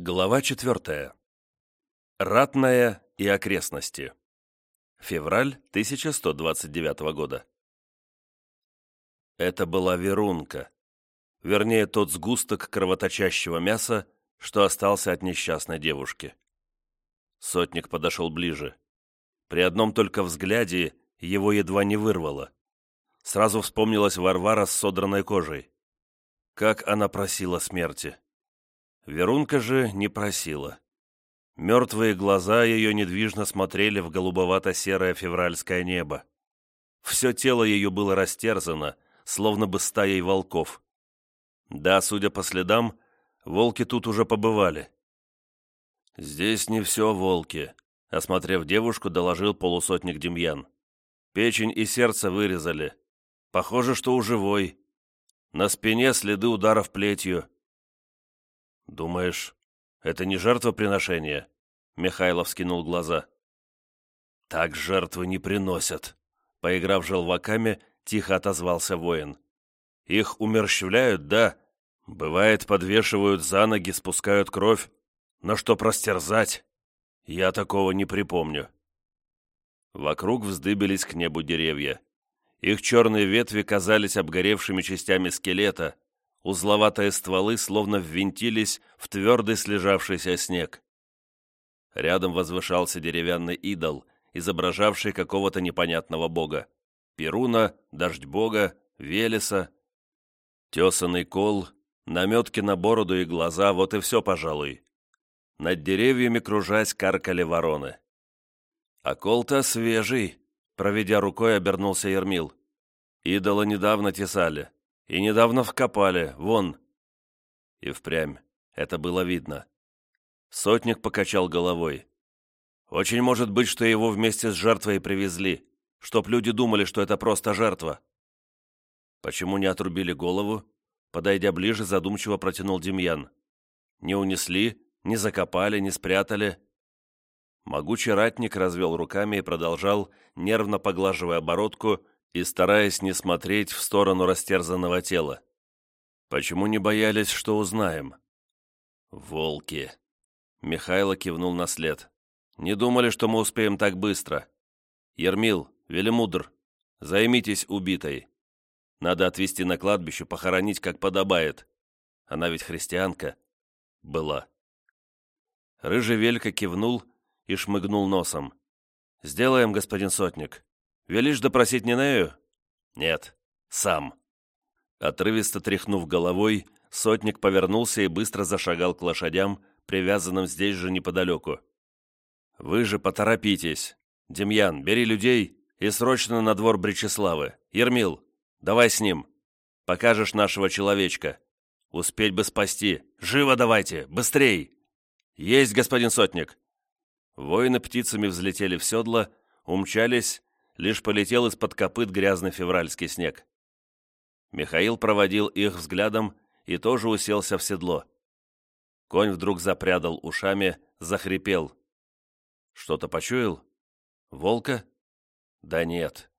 Глава четвертая. Ратная и окрестности. Февраль 1129 года. Это была верунка. Вернее, тот сгусток кровоточащего мяса, что остался от несчастной девушки. Сотник подошел ближе. При одном только взгляде его едва не вырвало. Сразу вспомнилась Варвара с содранной кожей. Как она просила смерти. Верунка же не просила. Мертвые глаза ее недвижно смотрели в голубовато-серое февральское небо. Все тело ее было растерзано, словно бы стаей волков. Да, судя по следам, волки тут уже побывали. «Здесь не все волки», — осмотрев девушку, доложил полусотник Демьян. «Печень и сердце вырезали. Похоже, что у живой. На спине следы ударов плетью. «Думаешь, это не жертвоприношение?» Михайлов скинул глаза. «Так жертвы не приносят», — поиграв желваками, тихо отозвался воин. «Их умерщвляют, да. Бывает, подвешивают за ноги, спускают кровь. Но что простерзать? Я такого не припомню». Вокруг вздыбились к небу деревья. Их черные ветви казались обгоревшими частями скелета, узловатые стволы словно ввинтились в твердый слежавшийся снег. Рядом возвышался деревянный идол, изображавший какого-то непонятного бога. Перуна, дождь бога, Велеса. Тесанный кол, наметки на бороду и глаза, вот и все, пожалуй. Над деревьями, кружась, каркали вороны. «А кол-то свежий», — проведя рукой, обернулся Ермил. «Идола недавно тесали. И недавно вкопали, вон». И впрямь, это было видно. Сотник покачал головой. «Очень может быть, что его вместе с жертвой привезли, чтоб люди думали, что это просто жертва». «Почему не отрубили голову?» Подойдя ближе, задумчиво протянул Демьян. «Не унесли, не закопали, не спрятали». Могучий ратник развел руками и продолжал, нервно поглаживая бородку и стараясь не смотреть в сторону растерзанного тела. «Почему не боялись, что узнаем?» «Волки!» Михайло кивнул на след. «Не думали, что мы успеем так быстро. Ермил, Велимудр, займитесь убитой. Надо отвезти на кладбище, похоронить, как подобает. Она ведь христианка. Была». Рыжий Велька кивнул и шмыгнул носом. «Сделаем, господин сотник. Велишь допросить Нинею?» «Нет, сам». Отрывисто тряхнув головой, сотник повернулся и быстро зашагал к лошадям, привязанным здесь же неподалеку. «Вы же поторопитесь. Демьян, бери людей и срочно на двор Бречеславы. Ермил, давай с ним. Покажешь нашего человечка. Успеть бы спасти. Живо давайте, быстрей!» «Есть, господин сотник!» Воины птицами взлетели в седло, умчались, лишь полетел из-под копыт грязный февральский снег. Михаил проводил их взглядом и тоже уселся в седло. Конь вдруг запрядал ушами, захрипел. Что-то почуял? Волка? Да нет.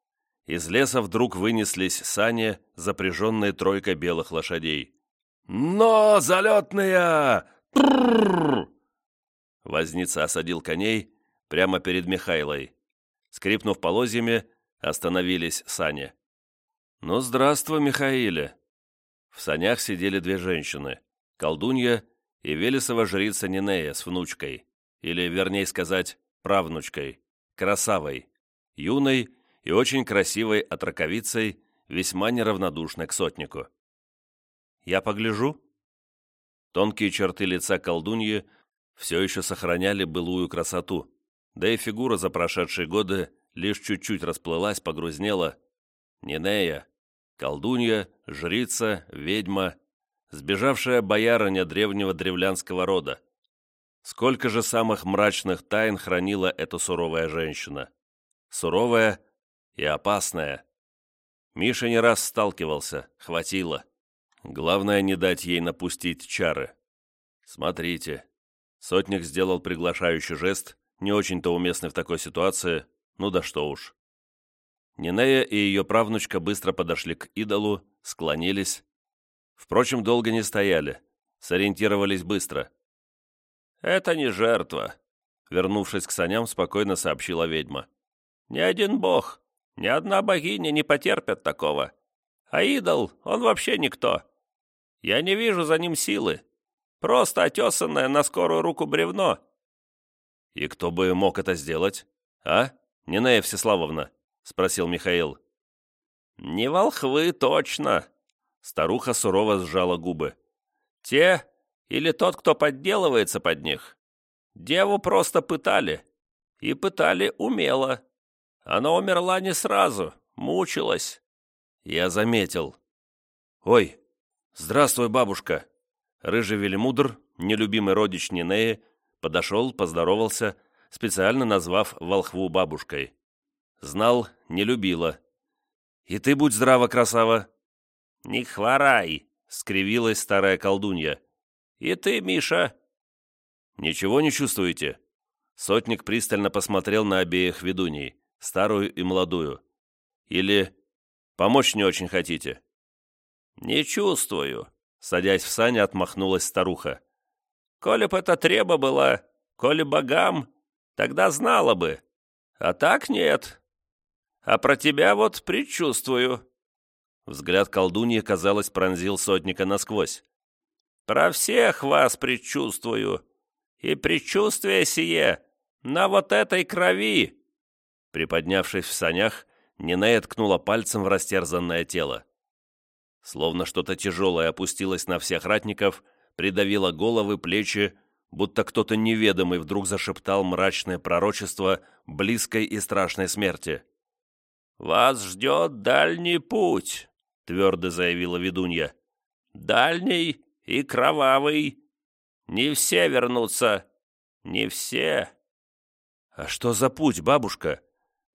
Из леса вдруг вынеслись сани, запряженные тройкой белых лошадей. «Но, залетные! Тррррр!» Возница осадил коней прямо перед Михайлой. Скрипнув полозьями, остановились сани. «Ну, здравствуй, Михаиле!» В санях сидели две женщины, колдунья и Велесова жрица Нинея с внучкой, или, вернее сказать, правнучкой, красавой, юной и очень красивой отраковицей, весьма неравнодушной к сотнику. «Я погляжу?» Тонкие черты лица колдуньи все еще сохраняли былую красоту, да и фигура за прошедшие годы лишь чуть-чуть расплылась, погрузнела. Нинея, колдунья, жрица, ведьма, сбежавшая боярыня древнего древлянского рода. Сколько же самых мрачных тайн хранила эта суровая женщина. Суровая и опасная. Миша не раз сталкивался, хватило. Главное не дать ей напустить чары. Смотрите. Сотник сделал приглашающий жест, не очень-то уместный в такой ситуации, ну да что уж. Нинея и ее правнучка быстро подошли к идолу, склонились. Впрочем, долго не стояли, сориентировались быстро. «Это не жертва», — вернувшись к саням, спокойно сообщила ведьма. «Ни один бог, ни одна богиня не потерпят такого. А идол, он вообще никто. Я не вижу за ним силы. Просто отесанное на скорую руку бревно». «И кто бы мог это сделать? А, Нинея Всеславовна?» — спросил Михаил. «Не волхвы, точно!» Старуха сурово сжала губы. «Те или тот, кто подделывается под них? Деву просто пытали. И пытали умело. Она умерла не сразу, мучилась». Я заметил. «Ой, здравствуй, бабушка!» Рыжий Велимудр, нелюбимый родич Нинеи, подошел, поздоровался, специально назвав волхву бабушкой. Знал, не любила. «И ты будь здрава, красава!» «Не хворай!» — скривилась старая колдунья. «И ты, Миша!» «Ничего не чувствуете?» Сотник пристально посмотрел на обеих ведуней, старую и молодую. «Или помочь не очень хотите?» «Не чувствую», — садясь в сани, отмахнулась старуха. «Коли б это треба была, коли богам, тогда знала бы. А так нет, а про тебя вот предчувствую». Взгляд колдуньи, казалось, пронзил сотника насквозь. «Про всех вас предчувствую, и предчувствие сие на вот этой крови!» Приподнявшись в санях, Нинея ткнула пальцем в растерзанное тело. Словно что-то тяжелое опустилось на всех ратников, придавило головы, плечи, будто кто-то неведомый вдруг зашептал мрачное пророчество близкой и страшной смерти. «Вас ждет дальний путь», — твердо заявила ведунья. «Дальний и кровавый. Не все вернутся. Не все». «А что за путь, бабушка?»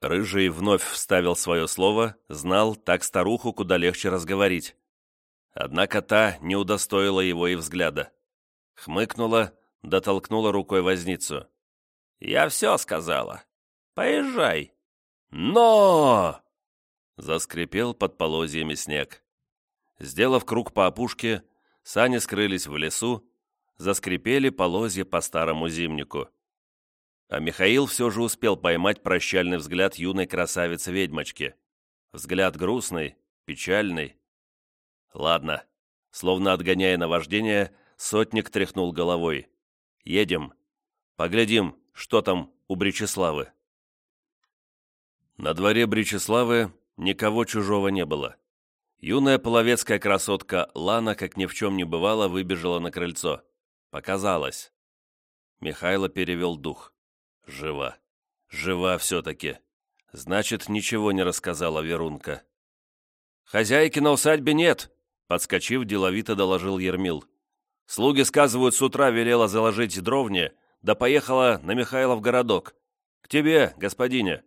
Рыжий вновь вставил свое слово, знал, так старуху куда легче разговорить. Однако та не удостоила его и взгляда. Хмыкнула, дотолкнула рукой возницу. «Я все сказала. Поезжай». «Но!» Заскрипел под полозьями снег. Сделав круг по опушке, сани скрылись в лесу, заскрипели полозья по старому зимнику. А Михаил все же успел поймать прощальный взгляд юной красавицы-ведьмочки. Взгляд грустный, печальный. «Ладно», словно отгоняя наваждение, сотник тряхнул головой. «Едем. Поглядим, что там у Бречеславы». На дворе Бричеславы никого чужого не было. Юная половецкая красотка Лана, как ни в чем не бывало, выбежала на крыльцо. Показалось. Михайло перевел дух. Жива. Жива все-таки. Значит, ничего не рассказала Верунка. «Хозяйки на усадьбе нет!» Подскочив, деловито доложил Ермил. «Слуги, сказывают, с утра велела заложить дровни, да поехала на Михайлов городок. К тебе, господине!»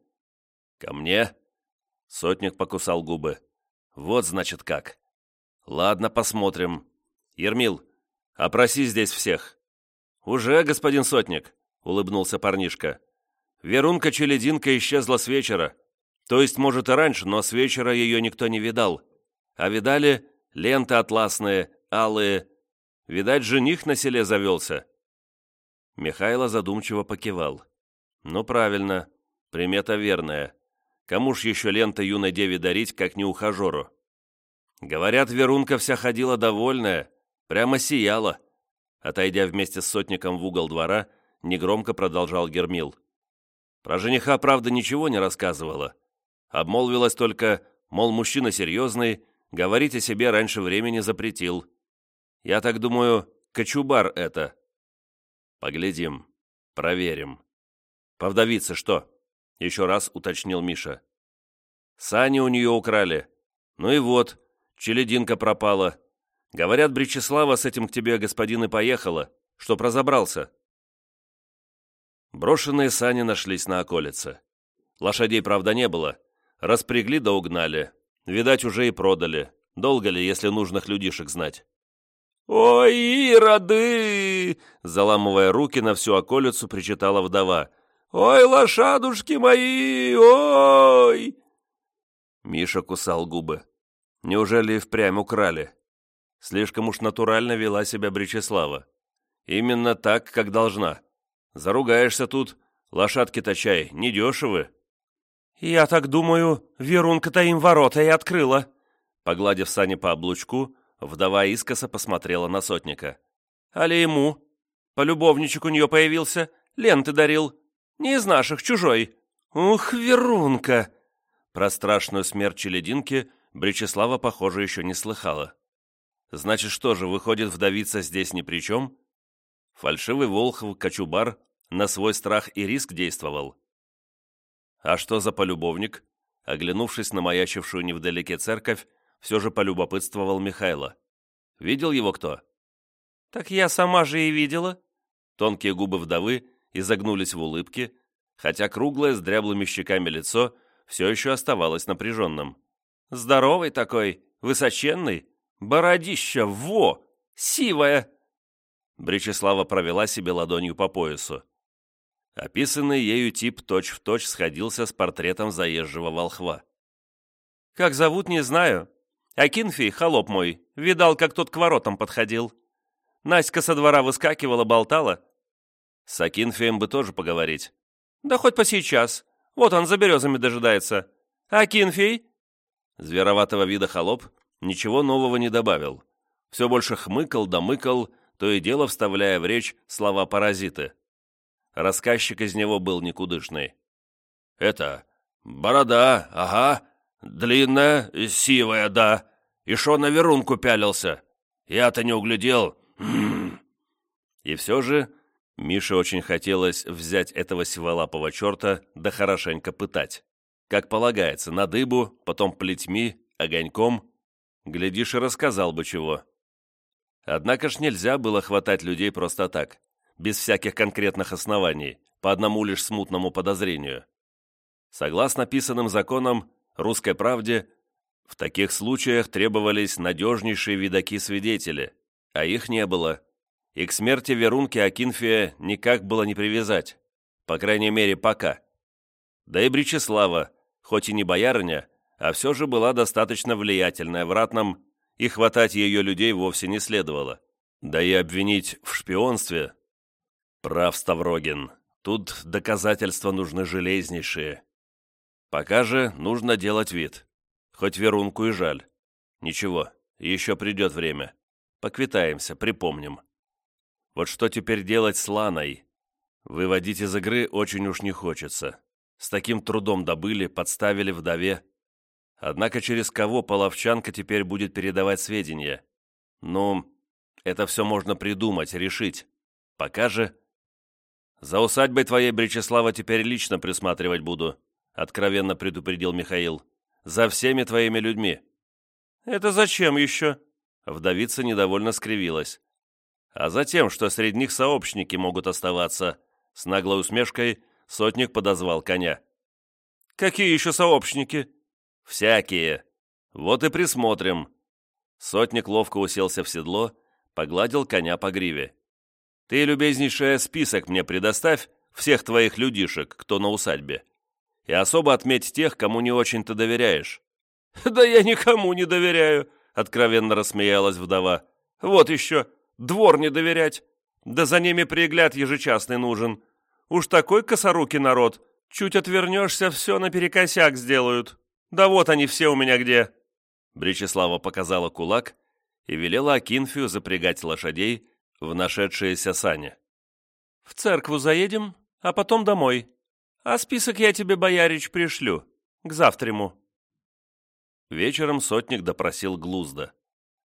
«Ко мне?» Сотник покусал губы. «Вот, значит, как. Ладно, посмотрим. Ермил, опроси здесь всех». «Уже, господин Сотник», — улыбнулся парнишка. «Верунка-челединка исчезла с вечера. То есть, может, и раньше, но с вечера ее никто не видал. А видали ленты атласные, алые. Видать, жених на селе завелся». Михайло задумчиво покивал. «Ну, правильно. Примета верная. Кому ж еще лента юной деве дарить, как не ухажеру? Говорят, Верунка вся ходила довольная, прямо сияла. Отойдя вместе с сотником в угол двора, негромко продолжал Гермил. Про жениха, правда, ничего не рассказывала. Обмолвилась только, мол, мужчина серьезный, говорить о себе раньше времени запретил. Я так думаю, кочубар это. Поглядим, проверим. Повдовица что? Еще раз уточнил Миша. Сани у нее украли. Ну и вот, челединка пропала. Говорят, Бречеслава с этим к тебе, господин, и поехала, чтоб разобрался. Брошенные сани нашлись на околице. Лошадей, правда, не было. Распрягли да угнали. Видать, уже и продали. Долго ли, если нужных людишек знать? «Ой, ироды!» Заламывая руки на всю околицу, причитала вдова. «Ой, лошадушки мои! Ой!» Миша кусал губы. Неужели и впрямь украли? Слишком уж натурально вела себя Бречеслава. Именно так, как должна. Заругаешься тут, лошадки-то чай, недешевы. «Я так думаю, Верунка-то им ворота и открыла». Погладив сани по облучку, вдова искоса посмотрела на сотника. «Али ему? Полюбовничек у нее появился, ленты дарил. Не из наших, чужой. Ух, Верунка!» Про страшную смерть челединки Бречеслава, похоже, еще не слыхала. Значит, что же, выходит, вдовица здесь ни при чем? Фальшивый Волхов Кочубар на свой страх и риск действовал. А что за полюбовник? Оглянувшись на маячившую невдалеке церковь, все же полюбопытствовал Михайло. Видел его кто? Так я сама же и видела. Тонкие губы вдовы изогнулись в улыбке, хотя круглое с дряблыми щеками лицо все еще оставалось напряженным. Здоровый такой, высоченный, бородища, во, сивая. Бречеслава провела себе ладонью по поясу. Описанный ею тип точь-в-точь точь сходился с портретом заезжего волхва. «Как зовут, не знаю. Акинфий, холоп мой, видал, как тот к воротам подходил. Наська со двора выскакивала, болтала». «С Акинфием бы тоже поговорить». «Да хоть по сейчас. Вот он за березами дожидается. Акинфий?» Звероватого вида холоп ничего нового не добавил. Все больше хмыкал да мыкал, то и дело вставляя в речь слова-паразиты. Рассказчик из него был никудышный. «Это... борода, ага, длинная, сивая, да, и шо на верунку пялился. Я-то не углядел. И все же Мише очень хотелось взять этого сиволапого черта да хорошенько пытать. Как полагается, на дыбу, потом плетьми, огоньком. Глядишь, и рассказал бы чего. Однако ж нельзя было хватать людей просто так без всяких конкретных оснований, по одному лишь смутному подозрению. Согласно писанным законам русской правде, в таких случаях требовались надежнейшие видаки-свидетели, а их не было, и к смерти Верунки Акинфия никак было не привязать, по крайней мере, пока. Да и Бричеслава, хоть и не боярыня, а все же была достаточно влиятельная в ратном, и хватать ее людей вовсе не следовало. Да и обвинить в шпионстве Прав Ставрогин. Тут доказательства нужны железнейшие. Пока же нужно делать вид. Хоть Верунку и жаль. Ничего, еще придет время. Поквитаемся, припомним. Вот что теперь делать с Ланой? Выводить из игры очень уж не хочется. С таким трудом добыли, подставили вдове. Однако через кого половчанка теперь будет передавать сведения? Ну, это все можно придумать, решить. Пока же «За усадьбой твоей, Бречеслава, теперь лично присматривать буду», откровенно предупредил Михаил. «За всеми твоими людьми». «Это зачем еще?» Вдовица недовольно скривилась. «А за тем, что среди них сообщники могут оставаться», с наглой усмешкой сотник подозвал коня. «Какие еще сообщники?» «Всякие. Вот и присмотрим». Сотник ловко уселся в седло, погладил коня по гриве. Ты, любезнейшая, список мне предоставь всех твоих людишек, кто на усадьбе. И особо отметь тех, кому не очень-то доверяешь». «Да я никому не доверяю», — откровенно рассмеялась вдова. «Вот еще, двор не доверять. Да за ними пригляд ежечасный нужен. Уж такой косорукий народ. Чуть отвернешься, все наперекосяк сделают. Да вот они все у меня где». Бречеслава показала кулак и велела Акинфию запрягать лошадей, в нашедшиеся сани. «В церкву заедем, а потом домой. А список я тебе, боярич, пришлю. К завтраму». Вечером сотник допросил Глузда.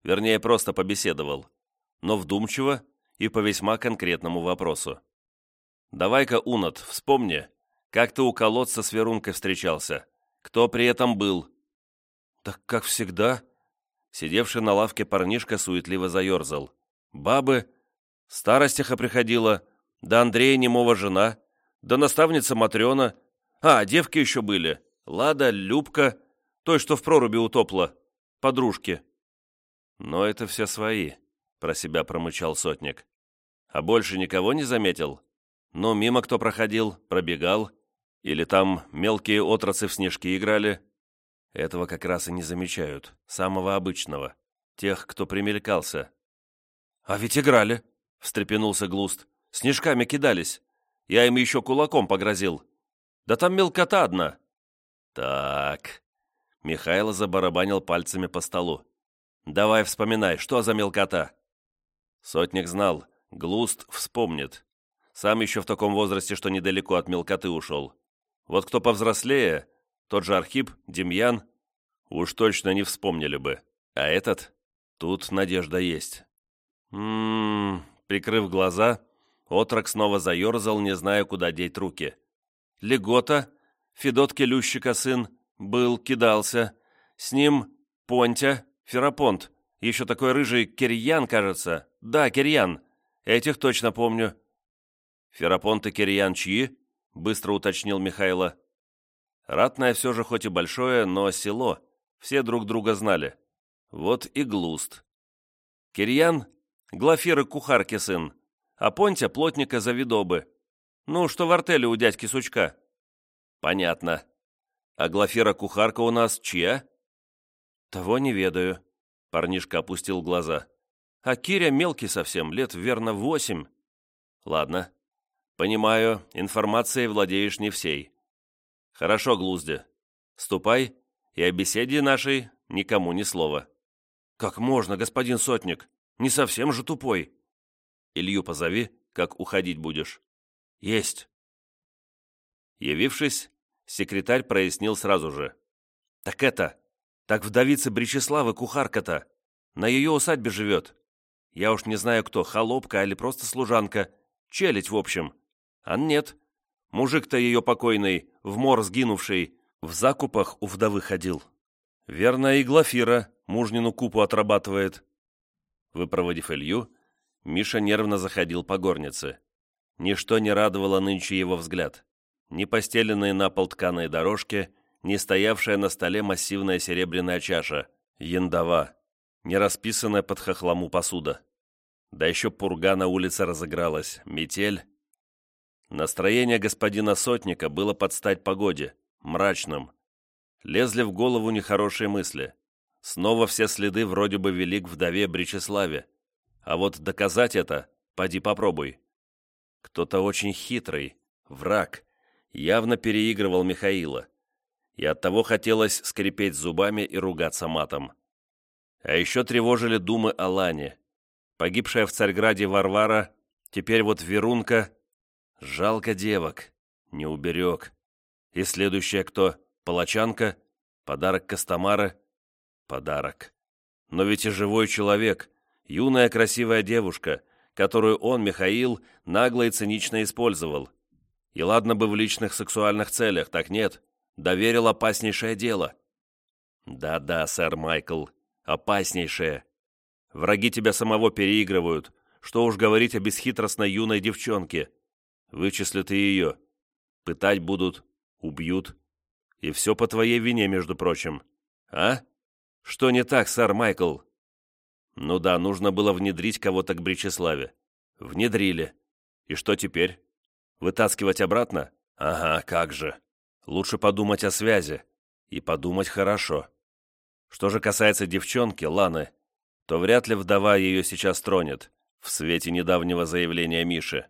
Вернее, просто побеседовал. Но вдумчиво и по весьма конкретному вопросу. «Давай-ка, Унат, вспомни, как ты у колодца с Верункой встречался. Кто при этом был?» «Так как всегда». Сидевший на лавке парнишка суетливо заерзал. «Бабы, Старостиха приходила, да Андрея немого жена, да наставница Матрена. А, девки еще были. Лада, Любка, той, что в проруби утопла. Подружки. Но это все свои, про себя промычал сотник. А больше никого не заметил? Ну, мимо кто проходил, пробегал? Или там мелкие отрацы в снежки играли? Этого как раз и не замечают, самого обычного. Тех, кто примелькался. А ведь играли, — встрепенулся Глуст. «Снежками кидались. Я им еще кулаком погрозил. Да там мелкота одна». «Так...» Михайло забарабанил пальцами по столу. «Давай вспоминай, что за мелкота?» Сотник знал, Глуст вспомнит. Сам еще в таком возрасте, что недалеко от мелкоты ушел. Вот кто повзрослее, тот же Архип, Демьян, уж точно не вспомнили бы. А этот? Тут надежда есть. Ммм, прикрыв глаза, отрок снова заерзал, не зная, куда деть руки. Легота, Федот Келющика сын, был, кидался. С ним Понтя, Ферапонт, еще такой рыжий Кирьян, кажется. Да, Кирьян. Этих точно помню. Ферапонт и Кирьян чьи? Быстро уточнил Михайло. Ратное все же хоть и большое, но село. Все друг друга знали. Вот и Глуст. Кирьян — Глафиры кухарки сын, а Понтя — плотника Завидобы. Ну, что в артеле у дядьки Сучка. Понятно. А Глафира кухарка у нас чья? Того не ведаю. Парнишка опустил глаза. А Киря мелкий совсем, лет верно восемь. Ладно. Понимаю, информацией владеешь не всей. Хорошо, Глузде. Ступай, и о беседе нашей никому ни слова. Как можно, господин сотник? Не совсем же тупой. Илью позови, как уходить будешь. Есть. Явившись, секретарь прояснил сразу же. Так это, так вдовица Бречеславы кухарка-то. На ее усадьбе живет. Я уж не знаю кто, холопка или просто служанка. Челядь, в общем. А нет. Мужик-то ее покойный, в мор сгинувший, в закупах у вдовы ходил. Верно, и Глафира мужнину купу отрабатывает. Выпроводив Илью, Миша нервно заходил по горнице. Ничто не радовало нынче его взгляд. Ни постеленные на пол тканые дорожки, ни стоявшая на столе массивная серебряная чаша, яндова, не расписанная под хохлому посуда. Да еще пурга на улице разыгралась, метель. Настроение господина Сотника было под стать погоде, мрачным. Лезли в голову нехорошие мысли. Снова все следы вроде бы вели к вдове Бречеславе. А вот доказать это, поди попробуй. Кто-то очень хитрый, враг, явно переигрывал Михаила и оттого хотелось скрипеть зубами и ругаться матом. А еще тревожили думы о Лане. Погибшая в Царьграде Варвара, теперь вот Верунка. Жалко девок, не уберег. И следующая кто? Палачанка? Подарок Костомара? Подарок. Но ведь и живой человек, юная красивая девушка, которую он, Михаил, нагло и цинично использовал. И ладно бы в личных сексуальных целях, так нет доверил опаснейшее дело. Да-да, сэр Майкл, опаснейшее. Враги тебя самого переигрывают. Что уж говорить о бесхитростной юной девчонке. Вычислят и ее. Пытать будут, убьют. И все по твоей вине, между прочим. А? Что не так, сэр Майкл? Ну да, нужно было внедрить кого-то к Бречеславе. Внедрили. И что теперь? Вытаскивать обратно? Ага, как же. Лучше подумать о связи. И подумать хорошо. Что же касается девчонки, Ланы, то вряд ли вдова ее сейчас тронет, в свете недавнего заявления Миши.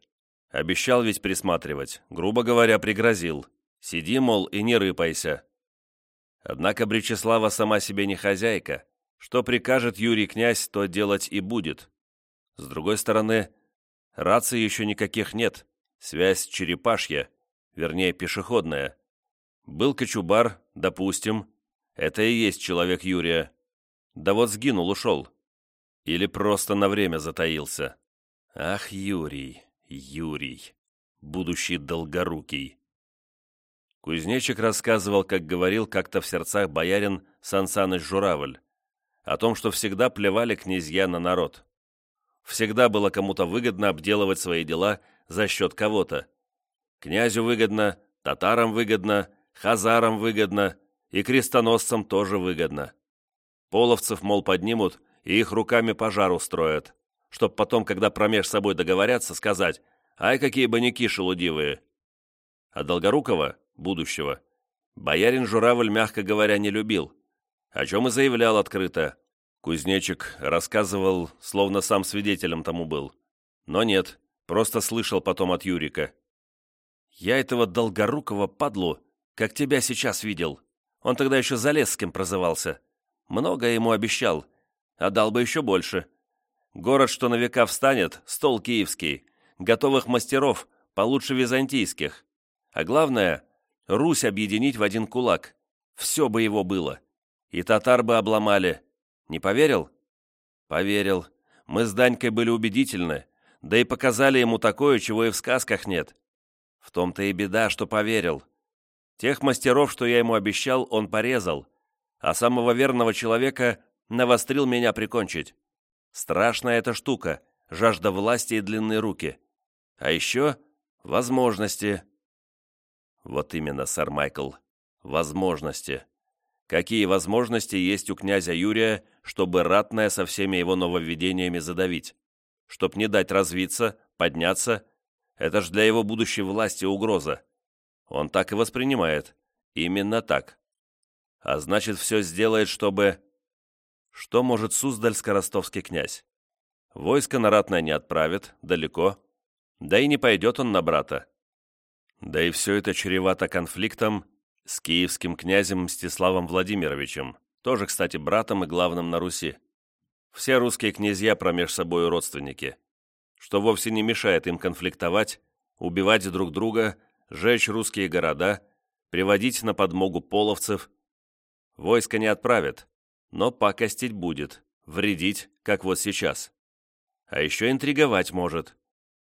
Обещал ведь присматривать, грубо говоря, пригрозил. Сиди, мол, и не рыпайся. Однако Бречеслава сама себе не хозяйка. Что прикажет Юрий князь, то делать и будет. С другой стороны, рации еще никаких нет. Связь черепашья, вернее, пешеходная. Был кочубар, допустим. Это и есть человек Юрия. Да вот сгинул, ушел. Или просто на время затаился. Ах, Юрий, Юрий, будущий долгорукий. Кузнечик рассказывал, как говорил как-то в сердцах боярин Сансаныч Журавль, о том, что всегда плевали князья на народ. Всегда было кому-то выгодно обделывать свои дела за счет кого-то. Князю выгодно, татарам выгодно, хазарам выгодно, и крестоносцам тоже выгодно. Половцев, мол, поднимут и их руками пожар устроят, чтоб потом, когда промеж собой договорятся, сказать «Ай, какие баняки шелудивые!» А Долгорукова, будущего, боярин Журавль, мягко говоря, не любил, о чем и заявлял открыто. Кузнечик рассказывал, словно сам свидетелем тому был. Но нет, просто слышал потом от Юрика. «Я этого долгорукого падлу, как тебя сейчас видел. Он тогда еще Залесским прозывался. Много ему обещал, а дал бы еще больше. Город, что на века встанет, стол киевский, готовых мастеров, получше византийских. А главное, Русь объединить в один кулак. Все бы его было. И татар бы обломали. Не поверил? Поверил. Мы с Данькой были убедительны, да и показали ему такое, чего и в сказках нет. В том-то и беда, что поверил. Тех мастеров, что я ему обещал, он порезал, а самого верного человека навострил меня прикончить. Страшная эта штука, жажда власти и длинные руки. А еще возможности. Вот именно, сэр Майкл, возможности. Какие возможности есть у князя Юрия, чтобы ратное со всеми его нововведениями задавить? Чтоб не дать развиться, подняться? Это ж для его будущей власти угроза. Он так и воспринимает. Именно так. А значит, все сделает, чтобы... Что может Суздальско-ростовский князь? Войско на ратное не отправит, далеко. Да и не пойдет он на брата. Да и все это чревато конфликтом с киевским князем Мстиславом Владимировичем, тоже, кстати, братом и главным на Руси. Все русские князья промеж собой родственники, что вовсе не мешает им конфликтовать, убивать друг друга, жечь русские города, приводить на подмогу половцев. Войско не отправят, но пакостить будет, вредить, как вот сейчас. А еще интриговать может.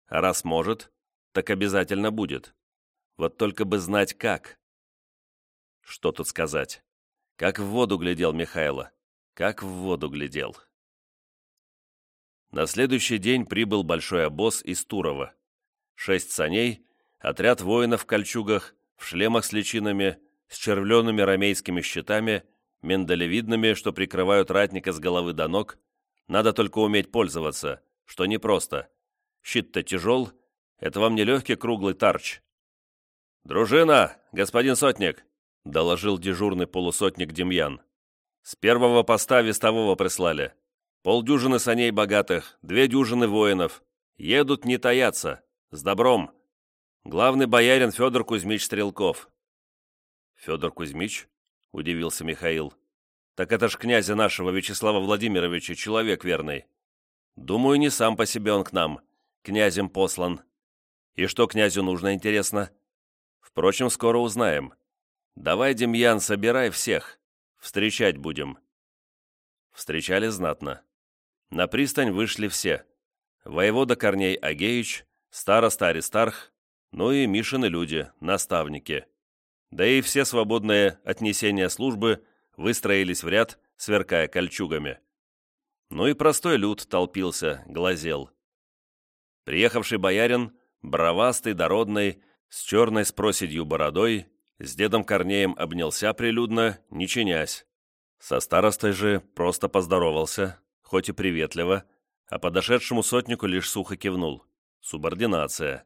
А раз может, так обязательно будет. Вот только бы знать как. Что тут сказать? Как в воду глядел Михайло. Как в воду глядел. На следующий день прибыл большой обоз из Турова. Шесть саней, отряд воинов в кольчугах, в шлемах с личинами, с червленными ромейскими щитами, миндалевидными, что прикрывают ратника с головы до ног. Надо только уметь пользоваться, что непросто. Щит-то тяжел, это вам не легкий круглый тарч. «Дружина, господин сотник!» — доложил дежурный полусотник Демьян. «С первого поста вестового прислали. Полдюжины саней богатых, две дюжины воинов. Едут не таятся, с добром. Главный боярин Федор Кузьмич Стрелков». «Федор Кузьмич?» — удивился Михаил. «Так это ж князя нашего Вячеслава Владимировича, человек верный. Думаю, не сам по себе он к нам, князем послан. И что князю нужно, интересно?» Впрочем, скоро узнаем. Давай, Демьян, собирай всех. Встречать будем. Встречали знатно. На пристань вышли все. Воевода Корней Агеич, староста Аристарх, ну и Мишины люди, наставники. Да и все свободные отнесения службы выстроились в ряд, сверкая кольчугами. Ну и простой люд толпился, глазел. Приехавший боярин, бравастый, дородный, с черной с проседью бородой, с дедом Корнеем обнялся прилюдно, не чинясь. Со старостой же просто поздоровался, хоть и приветливо, а подошедшему сотнику лишь сухо кивнул. Субординация.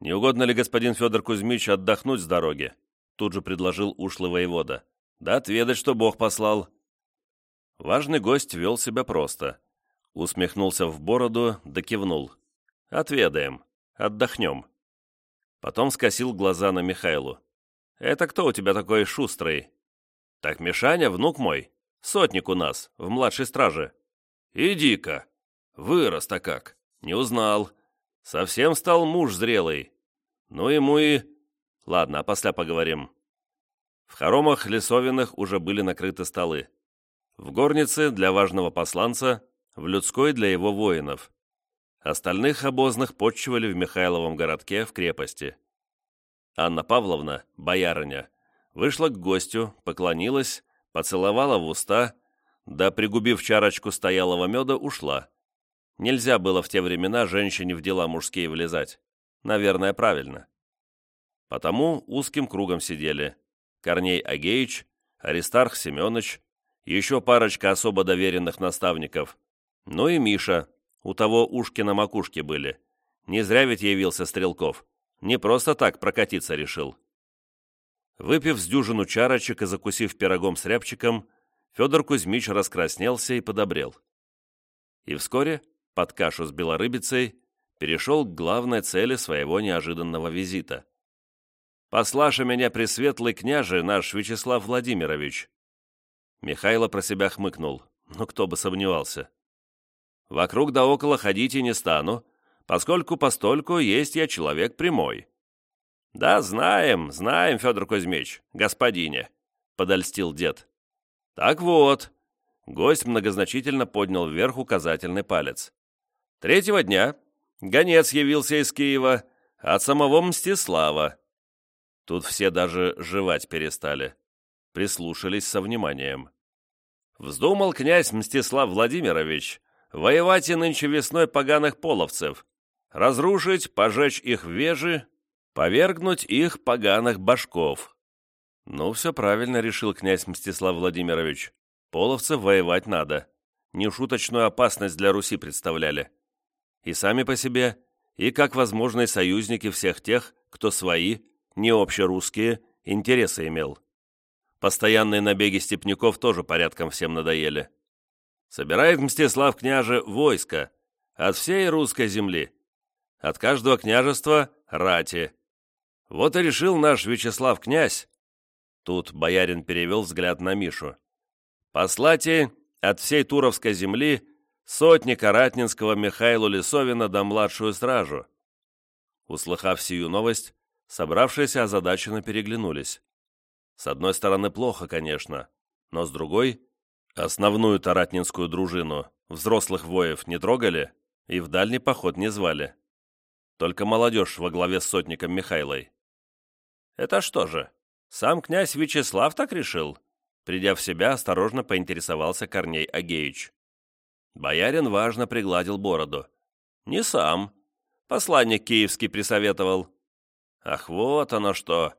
«Не угодно ли, господин Федор Кузьмич, отдохнуть с дороги?» Тут же предложил ушлый воевода. «Да отведать, что Бог послал». Важный гость вел себя просто. Усмехнулся в бороду, да кивнул. «Отведаем. Отдохнем». Потом скосил глаза на Михайлу. «Это кто у тебя такой шустрый?» «Так Мишаня, внук мой, сотник у нас, в младшей страже». «Иди-ка! Вырос-то как! Не узнал. Совсем стал муж зрелый. Ну ему и...» «Ладно, а после поговорим». В хоромах лесовинах уже были накрыты столы. В горнице для важного посланца, в людской для его воинов. Остальных обозных подчивали в Михайловом городке в крепости. Анна Павловна, боярыня, вышла к гостю, поклонилась, поцеловала в уста, да, пригубив чарочку стоялого меда, ушла. Нельзя было в те времена женщине в дела мужские влезать. Наверное, правильно. Потому узким кругом сидели Корней Агеич, Аристарх Семенович, еще парочка особо доверенных наставников, ну и Миша, у того ушки на макушке были. Не зря ведь явился Стрелков. Не просто так прокатиться решил. Выпив с дюжину чарочек и закусив пирогом с рябчиком, Федор Кузьмич раскраснелся и подобрел. И вскоре, под кашу с белорыбицей, перешел к главной цели своего неожиданного визита. «Послаша меня пресветлый княже наш Вячеслав Владимирович». Михайло про себя хмыкнул, ну кто бы сомневался. «Вокруг да около ходить и не стану, поскольку постольку есть я человек прямой». «Да, знаем, знаем, Федор Кузьмич, господине», — подольстил дед. «Так вот», — гость многозначительно поднял вверх указательный палец. «Третьего дня гонец явился из Киева от самого Мстислава». Тут все даже жевать перестали, прислушались со вниманием. Вздумал князь Мстислав Владимирович воевать и нынче весной поганых половцев, разрушить, пожечь их вежи, повергнуть их поганых башков. Ну, все правильно решил князь Мстислав Владимирович. Половцев воевать надо. Нешуточную опасность для Руси представляли. И сами по себе, и как возможные союзники всех тех, кто свои, не общерусские, интересы имел. Постоянные набеги степняков тоже порядком всем надоели. Собирает Мстислав княже войско от всей русской земли, от каждого княжества – рати. Вот и решил наш Вячеслав князь, тут боярин перевел взгляд на Мишу, послайте от всей Туровской земли сотника ратнинского Михаилу Лисовина до младшую стражу. Услыхав сию новость, собравшиеся озадаченно переглянулись. С одной стороны, плохо, конечно, но с другой, основную таратнинскую дружину взрослых воев не трогали и в дальний поход не звали. Только молодежь во главе с сотником Михайлой. «Это что же, сам князь Вячеслав так решил?» Придя в себя, осторожно поинтересовался Корней Агеич. Боярин важно пригладил бороду. «Не сам. Посланник киевский присоветовал». «Ах, вот оно что!»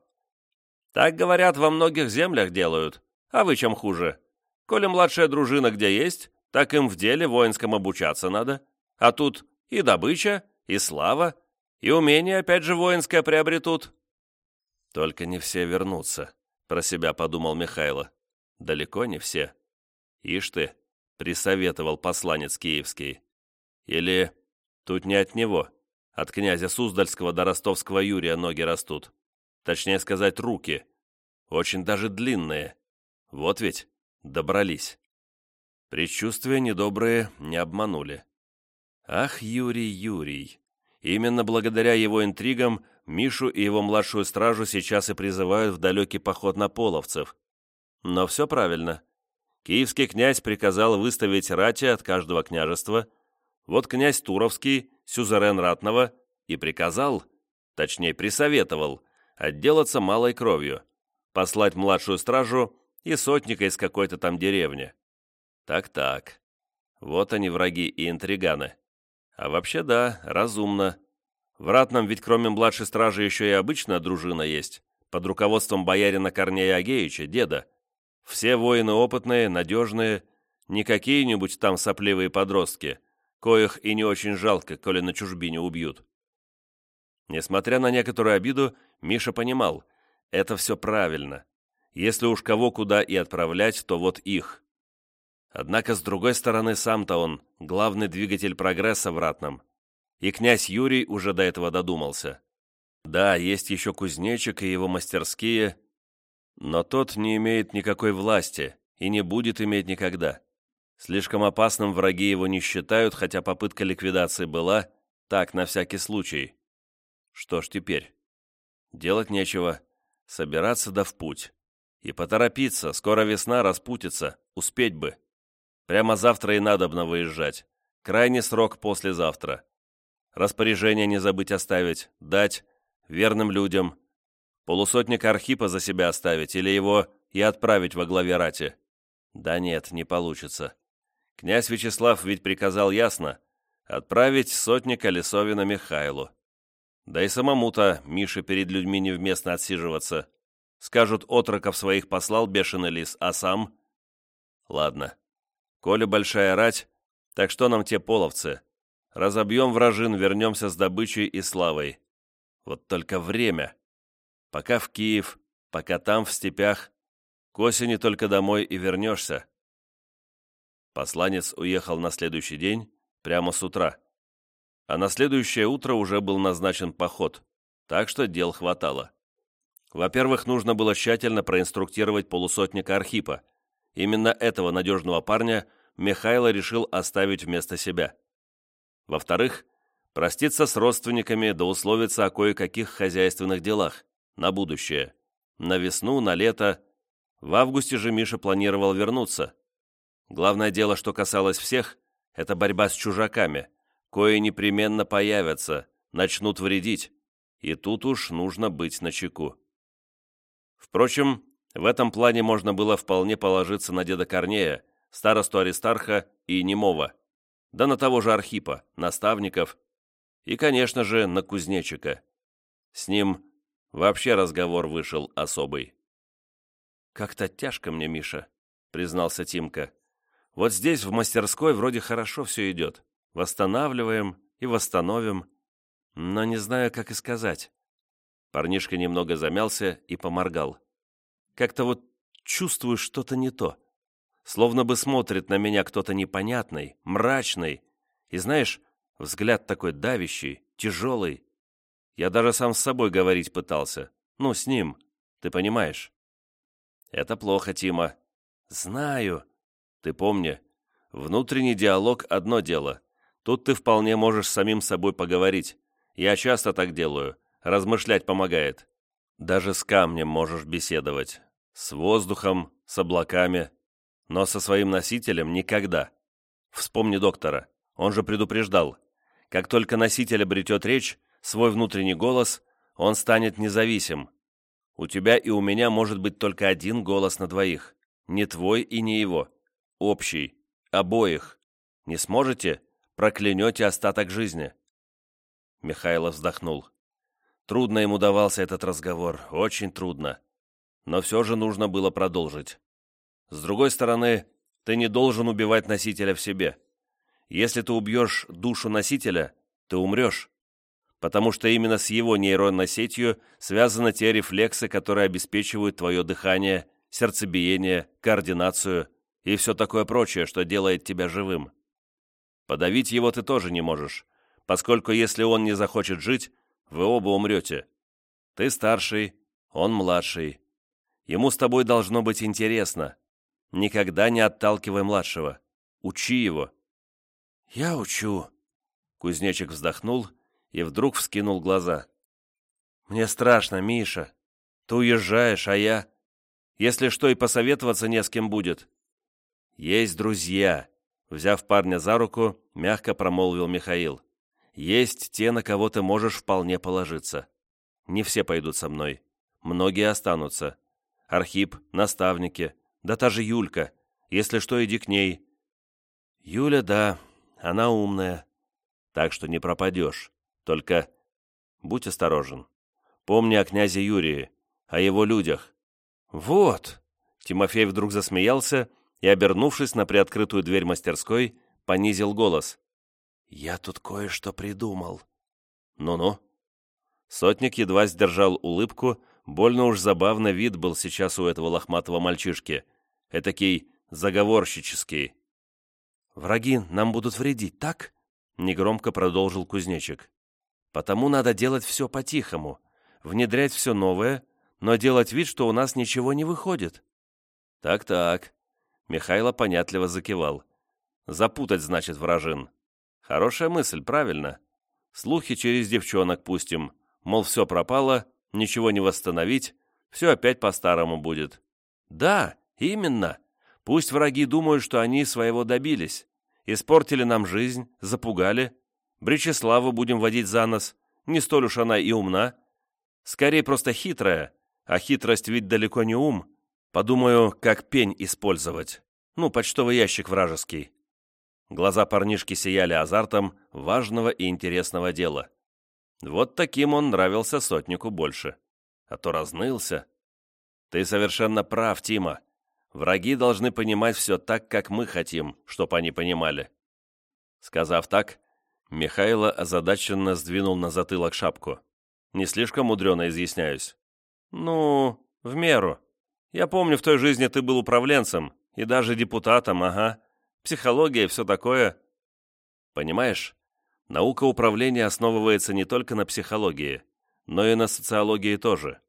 «Так, говорят, во многих землях делают. А вы чем хуже? Коли младшая дружина где есть, так им в деле воинском обучаться надо. А тут и добыча, и слава, и умение опять же воинское приобретут». «Только не все вернутся», — про себя подумал Михайло. «Далеко не все. Ишь ты, присоветовал посланец киевский. Или тут не от него, от князя Суздальского до ростовского Юрия ноги растут. Точнее сказать, руки. Очень даже длинные. Вот ведь, добрались. Предчувствия недобрые не обманули. Ах, Юрий, Юрий. Именно благодаря его интригам Мишу и его младшую стражу сейчас и призывают в далекий поход на половцев. Но все правильно. Киевский князь приказал выставить рати от каждого княжества, вот князь Туровский, сюзерен ратного, и приказал, точнее присоветовал, отделаться малой кровью, послать младшую стражу и сотника из какой-то там деревни. Так-так, вот они враги и интриганы. А вообще да, разумно. В ратном ведь кроме младшей стражи еще и обычная дружина есть, под руководством боярина Корнея Агеича, деда. Все воины опытные, надежные, не какие-нибудь там сопливые подростки, коих и не очень жалко, коли на чужбине убьют. Несмотря на некоторую обиду, Миша понимал, это все правильно. Если уж кого куда и отправлять, то вот их. Однако, с другой стороны, сам-то он главный двигатель прогресса в Ратном. И князь Юрий уже до этого додумался. Да, есть еще кузнечик и его мастерские, но тот не имеет никакой власти и не будет иметь никогда. Слишком опасным враги его не считают, хотя попытка ликвидации была, так, на всякий случай. Что ж теперь? Делать нечего. Собираться да в путь. И поторопиться, скоро весна распутится, успеть бы. Прямо завтра и надобно выезжать. Крайний срок послезавтра. Распоряжение не забыть оставить, дать верным людям, Полусотника Архипа за себя оставить или его и отправить во главе рати? Да нет, не получится. Князь Вячеслав ведь приказал ясно отправить сотника Лисовина Михайлу. Да и самому-то Мише перед людьми невместно отсиживаться. Скажут, отроков своих послал бешеный лис, а сам... Ладно. Коля большая рать, так что нам те половцы? Разобьем вражин, вернемся с добычей и славой. Вот только время. Пока в Киев, пока там, в степях. К осени только домой и вернешься. Посланец уехал на следующий день, прямо с утра. А на следующее утро уже был назначен поход, так что дел хватало. Во-первых, нужно было тщательно проинструктировать полусотника Архипа. Именно этого надежного парня Михайло решил оставить вместо себя. Во-вторых, проститься с родственниками да условиться о кое-каких хозяйственных делах на будущее. На весну, на лето. В августе же Миша планировал вернуться. Главное дело, что касалось всех, это борьба с чужаками, кое непременно появятся, начнут вредить, и тут уж нужно быть начеку. Впрочем, в этом плане можно было вполне положиться на деда Корнея, старосту Аристарха и Немова, да на того же Архипа, наставников, и, конечно же, на кузнечика. С ним вообще разговор вышел особый. «Как-то тяжко мне, Миша», — признался Тимка. «Вот здесь, в мастерской, вроде хорошо все идет. Восстанавливаем и восстановим, но не знаю, как и сказать». Парнишка немного замялся и поморгал. «Как-то вот чувствую что-то не то словно бы смотрит на меня кто-то непонятный, мрачный. И знаешь, взгляд такой давящий, тяжелый. Я даже сам с собой говорить пытался. Ну, с ним, ты понимаешь? Это плохо, Тима. Знаю. Ты помни, внутренний диалог — одно дело. Тут ты вполне можешь с самим собой поговорить. Я часто так делаю. Размышлять помогает. Даже с камнем можешь беседовать. С воздухом, с облаками, но со своим носителем никогда. Вспомни доктора, он же предупреждал. Как только носитель обретет речь, свой внутренний голос, он станет независим. У тебя и у меня может быть только один голос на двоих. Не твой и не его. Общий. Обоих. Не сможете? Проклянете остаток жизни. Михайлов вздохнул. Трудно ему давался этот разговор, очень трудно. Но все же нужно было продолжить. С другой стороны, ты не должен убивать носителя в себе. Если ты убьешь душу носителя, ты умрешь. Потому что именно с его нейронной сетью связаны те рефлексы, которые обеспечивают твое дыхание, сердцебиение, координацию и все такое прочее, что делает тебя живым. Подавить его ты тоже не можешь, поскольку если он не захочет жить, вы оба умрете. Ты старший, он младший. Ему с тобой должно быть интересно, Никогда не отталкивай младшего. Учи его». «Я учу». Кузнечик вздохнул и вдруг вскинул глаза. «Мне страшно, Миша. Ты уезжаешь, а я... Если что, и посоветоваться не с кем будет». «Есть друзья», — взяв парня за руку, мягко промолвил Михаил. «Есть те, на кого ты можешь вполне положиться. Не все пойдут со мной. Многие останутся. Архип, наставники, да та же Юлька. Если что, иди к ней». «Юля, да, она умная. Так что не пропадешь. Только будь осторожен. Помни о князе Юрии, о его людях». «Вот!» Тимофей вдруг засмеялся и, обернувшись на приоткрытую дверь мастерской, понизил голос. «Я тут кое-что придумал». «Ну-ну». Сотник едва сдержал улыбку, больно уж забавно вид был сейчас у этого лохматого мальчишки, этакий заговорщический. «Враги нам будут вредить, так?» — негромко продолжил кузнечик. «Потому надо делать все по-тихому, внедрять все новое, но делать вид, что у нас ничего не выходит». «Так-так», — Михайло понятливо закивал. «Запутать, значит, вражин. Хорошая мысль, правильно. Слухи через девчонок пустим, мол, все пропало, ничего не восстановить, все опять по-старому будет. Да, Именно. Пусть враги думают, что они своего добились. Испортили нам жизнь, запугали. Бречеславу будем водить за нос. Не столь уж она и умна. Скорее просто хитрая. А хитрость ведь далеко не ум. Подумаю, как пень использовать. Ну, почтовый ящик вражеский. Глаза парнишки сияли азартом важного и интересного дела. Вот таким он нравился сотнику больше. А то разнылся. Ты совершенно прав, Тима. Враги должны понимать все так, как мы хотим, чтоб они понимали». Сказав так, Михайло озадаченно сдвинул на затылок шапку. «Не слишком мудрено изъясняюсь». «Ну, в меру. Я помню, в той жизни ты был управленцем и даже депутатом, ага. Психология и все такое». «Понимаешь, Наука управления основывается не только на психологии, но и на социологии тоже.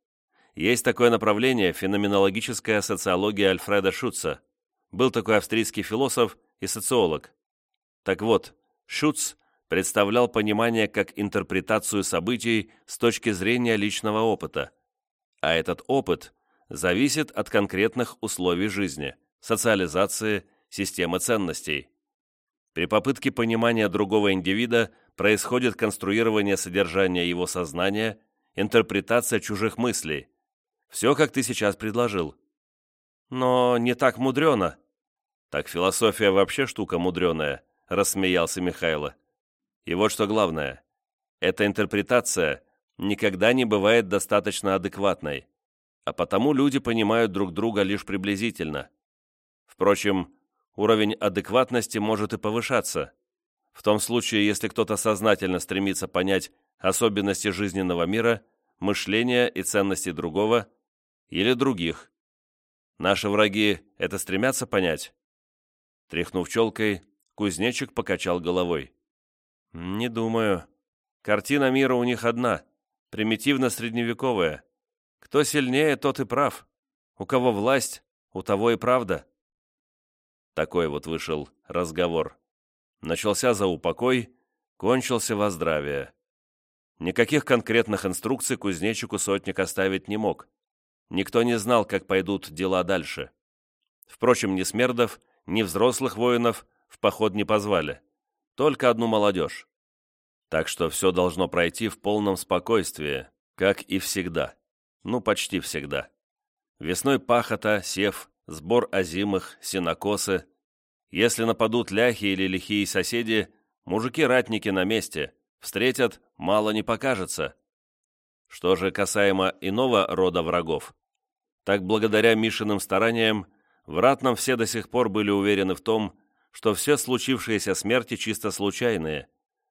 Есть такое направление феноменологическая социология Альфреда Шутца. Был такой австрийский философ и социолог. Так вот, Шутц представлял понимание как интерпретацию событий с точки зрения личного опыта. А этот опыт зависит от конкретных условий жизни, социализации, системы ценностей. При попытке понимания другого индивида происходит конструирование содержания его сознания, интерпретация чужих мыслей. Все, как ты сейчас предложил. Но не так мудрено. Так философия вообще штука мудреная, рассмеялся Михайло. И вот что главное. Эта интерпретация никогда не бывает достаточно адекватной, а потому люди понимают друг друга лишь приблизительно. Впрочем, уровень адекватности может и повышаться. В том случае, если кто-то сознательно стремится понять особенности жизненного мира, мышления и ценностей другого или других. Наши враги это стремятся понять? Тряхнув челкой, кузнечик покачал головой. «Не думаю. Картина мира у них одна, примитивно-средневековая. Кто сильнее, тот и прав. У кого власть, у того и правда». Такой вот вышел разговор. Начался за упокой, кончился во здравие. Никаких конкретных инструкций кузнечику сотник оставить не мог. Никто не знал, как пойдут дела дальше. Впрочем, ни смердов, ни взрослых воинов в поход не позвали. Только одну молодежь. Так что все должно пройти в полном спокойствии, как и всегда. Ну, почти всегда. Весной пахота, сев, сбор озимых, сенокосы. Если нападут ляхи или лихие соседи, мужики-ратники на месте, встретят, мало не покажется. Что же касаемо иного рода врагов, так благодаря Мишиным стараниям в ратном все до сих пор были уверены в том, что все случившиеся смерти чисто случайные,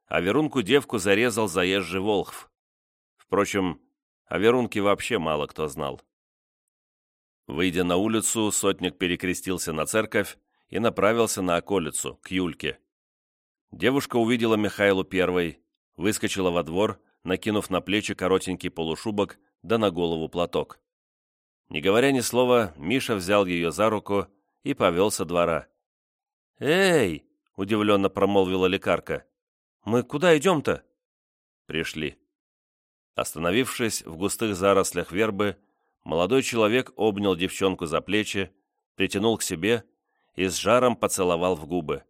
а Верунку-девку зарезал заезжий Волхв. Впрочем, о Верунке вообще мало кто знал. Выйдя на улицу, сотник перекрестился на церковь и направился на околицу, к Юльке. Девушка увидела Михайлу первой, выскочила во двор, накинув на плечи коротенький полушубок да на голову платок. Не говоря ни слова, Миша взял ее за руку и повел со двора. «Эй!» — удивленно промолвила лекарка. «Мы куда идем-то?» Пришли. Остановившись в густых зарослях вербы, молодой человек обнял девчонку за плечи, притянул к себе и с жаром поцеловал в губы.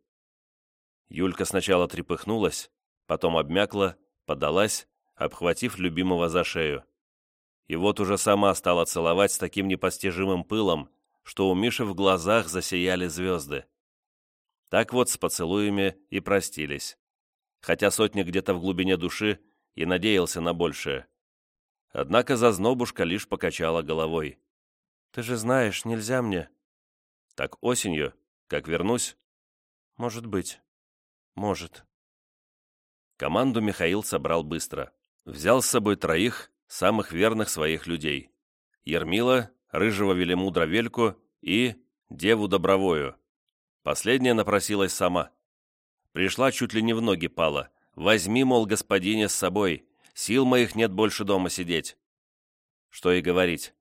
Юлька сначала трепыхнулась, потом обмякла, подалась, обхватив любимого за шею. И вот уже сама стала целовать с таким непостижимым пылом, что у Миши в глазах засияли звезды. Так вот с поцелуями и простились. Хотя сотник где-то в глубине души и надеялся на большее. Однако зазнобушка лишь покачала головой. «Ты же знаешь, нельзя мне». «Так осенью, как вернусь?» «Может быть. Может». Команду Михаил собрал быстро. Взял с собой троих, самых верных своих людей. Ермила, рыжего велемудра Вельку и деву Добровою. Последняя напросилась сама. Пришла чуть ли не в ноги пала. «Возьми, мол, господине с собой. Сил моих нет больше дома сидеть». Что и говорить.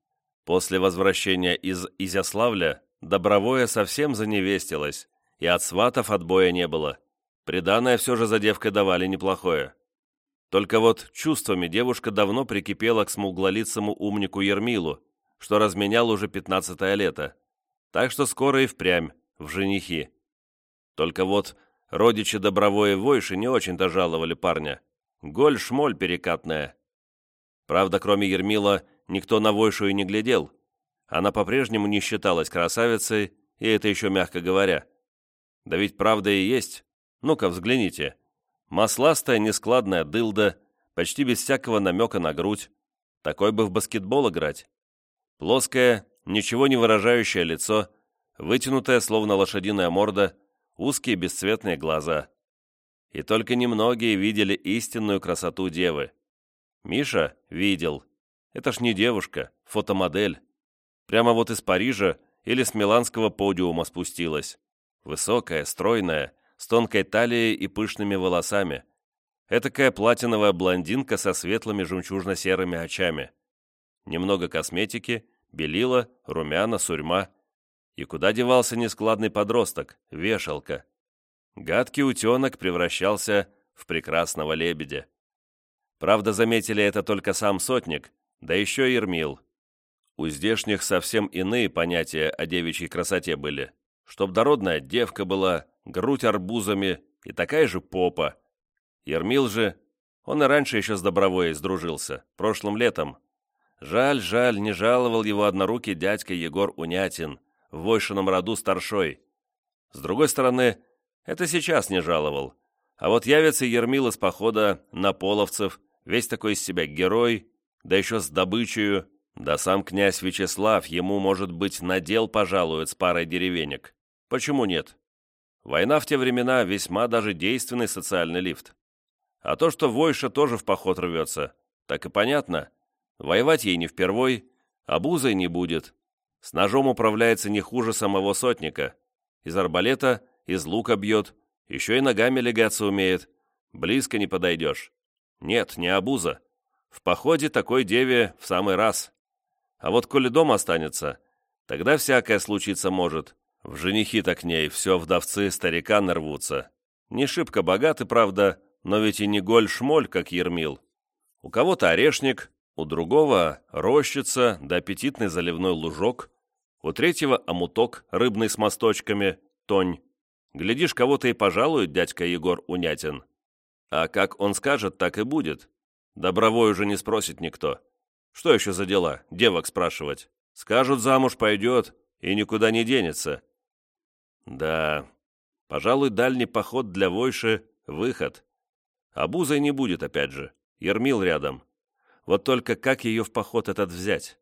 После возвращения из Изяславля Добровое совсем заневестилась, и от сватов отбоя не было. Приданное все же за девкой давали неплохое. Только вот чувствами девушка давно прикипела к смуглолицому умнику Ермилу, что разменял уже пятнадцатое лето. Так что скоро и впрямь в женихи. Только вот родичи Добровое Войши не очень-то жаловали парня. Голь-шмоль перекатная. Правда, кроме Ермила, никто на Войшу и не глядел. Она по-прежнему не считалась красавицей, и это еще мягко говоря. Да ведь правда и есть. Ну-ка, взгляните. Масластая, нескладная дылда, почти без всякого намека на грудь. Такой бы в баскетбол играть. Плоское, ничего не выражающее лицо, вытянутая, словно лошадиная морда, узкие бесцветные глаза. И только немногие видели истинную красоту девы. Миша видел. Это ж не девушка, фотомодель. Прямо вот из Парижа или с миланского подиума спустилась. Высокая, стройная, с тонкой талией и пышными волосами. Этакая платиновая блондинка со светлыми жемчужно-серыми очами. Немного косметики, белила, румяна, сурьма. И куда девался нескладный подросток, вешалка. Гадкий утенок превращался в прекрасного лебедя. Правда, заметили это только сам сотник, да еще и Ермил. У здешних совсем иные понятия о девичьей красоте были. Чтоб дородная девка была, грудь арбузами и такая же попа. Ермил же, он и раньше еще с Добровой сдружился, прошлым летом. Жаль, жаль, не жаловал его однорукий дядька Егор Унятин, в Войшином роду старшой. С другой стороны, это сейчас не жаловал. А вот явится Ермил из похода на половцев, весь такой из себя герой, да еще с добычею, да сам князь Вячеслав ему, может быть, надел пожалует с парой деревенек. Почему нет? Война в те времена весьма даже действенный социальный лифт. А то, что Войша тоже в поход рвется, так и понятно. Воевать ей не впервой, обузой не будет. С ножом управляется не хуже самого сотника. Из арбалета, из лука бьет, еще и ногами легаться умеет. Близко не подойдешь. Нет, не обуза. В походе такой деве в самый раз. А вот коли дом останется, тогда всякое случиться может. В женихи-то к ней все вдовцы старика нарвутся. Не шибко богаты, правда, но ведь и не голь-шмоль, как Ермил. У кого-то орешник, у другого рощица да аппетитный заливной лужок, у третьего омуток рыбный с мосточками, тонь. Глядишь, кого-то и пожалует дядька Егор Унятин. А как он скажет, так и будет. Добровой уже не спросит никто. Что еще за дела, девок спрашивать? Скажут, замуж пойдет и никуда не денется. Да, пожалуй, дальний поход для Войши — выход. Обузой не будет, опять же. Ермил рядом. Вот только как ее в поход этот взять?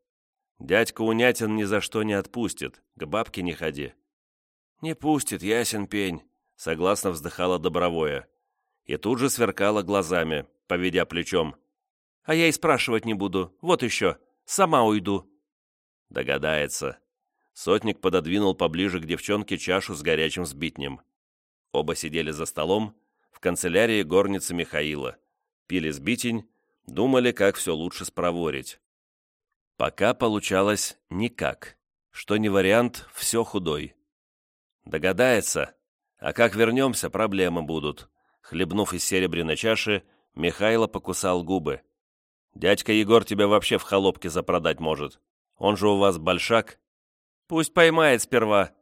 Дядька Унятин ни за что не отпустит, к бабке не ходи. Не пустит, ясен пень, согласно вздыхала Добровое. И тут же сверкала глазами, поведя плечом. А я и спрашивать не буду. Вот еще. Сама уйду». Догадается. Сотник пододвинул поближе к девчонке чашу с горячим сбитнем. Оба сидели за столом в канцелярии горницы Михаила, пили сбитень, думали, как все лучше спроворить. Пока получалось никак. Что не вариант, все худой. Догадается. А как вернемся, проблемы будут. Хлебнув из серебряной чаши, Михайло покусал губы. Дядька Егор тебя вообще в холопке запродать может. Он же у вас большак. Пусть поймает сперва.